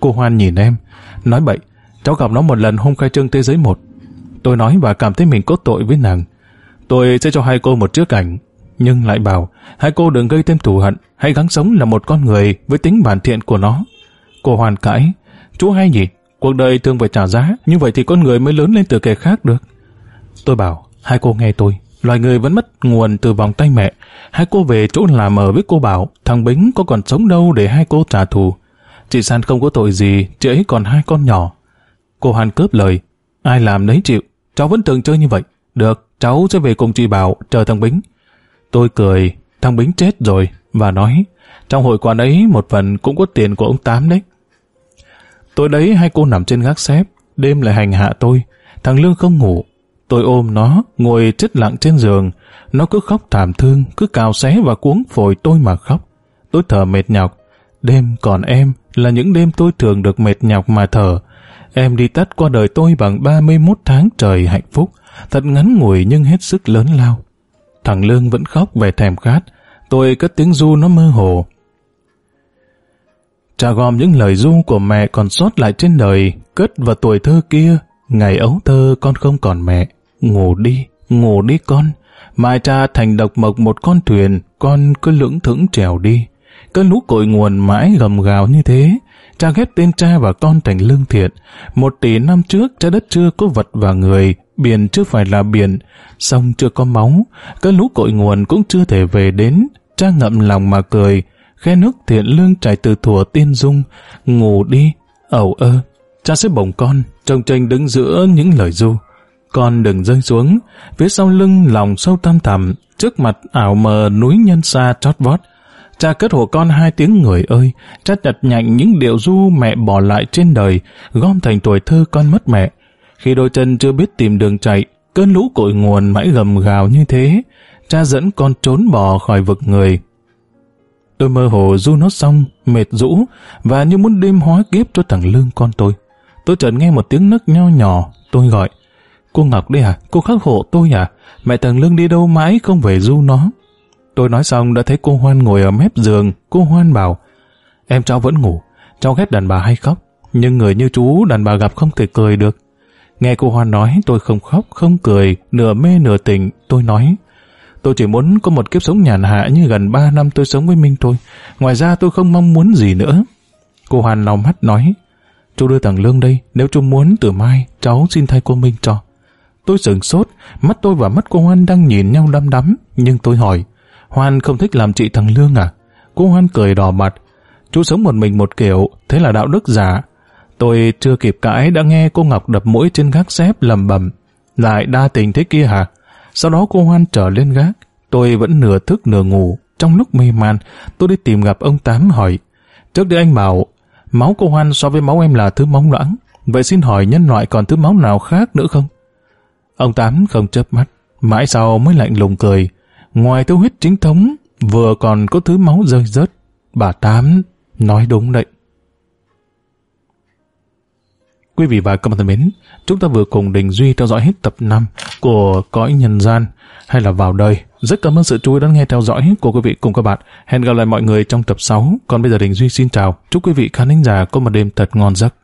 Cô Hoan nhìn em, nói bậy, cháu gặp nó một lần hôm khai trương thế giới một. Tôi nói và cảm thấy mình cốt tội với nàng. Tôi sẽ cho hai cô một chiếc ảnh, nhưng lại bảo hai cô đừng gây thêm thù hận, hãy gắng sống là một con người với tính bản thiện của nó. Cô hoàn cãi, chú hay nhỉ, cuộc đời thường phải trả giá, như vậy thì con người mới lớn lên từ kẻ khác được. Tôi bảo, hai cô nghe tôi, loài người vẫn mất nguồn từ vòng tay mẹ. Hai cô về chỗ làm ở với cô bảo, thằng Bính có còn sống đâu để hai cô trả thù. Chị San không có tội gì, chị ấy còn hai con nhỏ. Cô Hàn cướp lời, ai làm đấy chịu, cháu vẫn thường chơi như vậy. Được, cháu sẽ về cùng chị Bảo, chờ thằng Bính. Tôi cười, thằng Bính chết rồi, và nói, trong hội quán ấy một phần cũng có tiền của ông Tám đấy. Tối đấy hai cô nằm trên gác xếp, đêm lại hành hạ tôi. Thằng Lương không ngủ. Tôi ôm nó, ngồi chết lặng trên giường. Nó cứ khóc thảm thương, cứ cào xé và cuống phổi tôi mà khóc. Tôi thở mệt nhọc. Đêm còn em là những đêm tôi thường được mệt nhọc mà thở. Em đi tắt qua đời tôi bằng 31 tháng trời hạnh phúc, thật ngắn ngủi nhưng hết sức lớn lao. Thằng Lương vẫn khóc về thèm khát. Tôi cất tiếng du nó mơ hồ. Trà gom những lời ru của mẹ còn sót lại trên đời, cất vào tuổi thơ kia. Ngày ấu thơ con không còn mẹ. Ngủ đi, ngủ đi con. Mai cha thành độc mộc một con thuyền, con cứ lững thững trèo đi. Cái lũ cội nguồn mãi gầm gào như thế. Cha ghép tên cha và con thành lương thiện. Một tỷ năm trước, trái đất chưa có vật và người, biển chưa phải là biển, sông chưa có máu, cái lũ cội nguồn cũng chưa thể về đến. Cha ngậm lòng mà cười, khe nước thiện lương chảy từ thủa tiên dung, ngủ đi, ẩu ơ. Cha sẽ bồng con, trông tranh đứng giữa những lời du. Con đừng rơi xuống, phía sau lưng lòng sâu tam thẳm, trước mặt ảo mờ núi nhân xa chót vót. Cha cất hộ con hai tiếng người ơi, cha nhặt nhạnh những điệu du mẹ bỏ lại trên đời, gom thành tuổi thơ con mất mẹ. Khi đôi chân chưa biết tìm đường chạy, cơn lũ cội nguồn mãi gầm gào như thế, cha dẫn con trốn bò khỏi vực người. Tôi mơ hồ du nó xong, mệt rũ, và như muốn đêm hóa kiếp cho thằng Lương con tôi. Tôi chợt nghe một tiếng nấc nho nhỏ, tôi gọi. Cô Ngọc đây à? Cô khắc hộ tôi à? Mẹ thằng Lương đi đâu mãi không về du nó. Tôi nói xong đã thấy cô Hoan ngồi ở mép giường, cô Hoan bảo, em cháu vẫn ngủ, cháu ghét đàn bà hay khóc, nhưng người như chú đàn bà gặp không thể cười được. Nghe cô Hoan nói tôi không khóc, không cười, nửa mê nửa tỉnh, tôi nói, tôi chỉ muốn có một kiếp sống nhàn hạ như gần ba năm tôi sống với Minh thôi, ngoài ra tôi không mong muốn gì nữa. Cô Hoan lau mắt nói, chú đưa thằng Lương đây, nếu chú muốn từ mai, cháu xin thay cô Minh cho. Tôi sửng sốt, mắt tôi và mắt cô Hoan đang nhìn nhau đăm đắm, nhưng tôi hỏi, Hoan không thích làm chị thằng Lương à? Cô Hoan cười đỏ mặt. Chú sống một mình một kiểu, thế là đạo đức giả. Tôi chưa kịp cãi đã nghe cô Ngọc đập mũi trên gác xếp lầm bầm. Lại đa tình thế kia hả? Sau đó cô Hoan trở lên gác. Tôi vẫn nửa thức nửa ngủ. Trong lúc mê man, tôi đi tìm gặp ông Tám hỏi. Trước đây anh bảo, máu cô Hoan so với máu em là thứ máu loãng. Vậy xin hỏi nhân loại còn thứ máu nào khác nữa không? Ông Tám không chớp mắt. Mãi sau mới lạnh lùng cười. Ngoài thứ huyết chính thống, vừa còn có thứ máu rơi rớt. Bà Tám nói đúng đấy. Quý vị và các bạn thân mến, chúng ta vừa cùng Đình Duy theo dõi hết tập 5 của Cõi Nhân Gian hay là Vào Đời. Rất cảm ơn sự chú ý đón nghe theo dõi của quý vị cùng các bạn. Hẹn gặp lại mọi người trong tập 6. Còn bây giờ Đình Duy xin chào. Chúc quý vị khán thính giả có một đêm thật ngon giấc.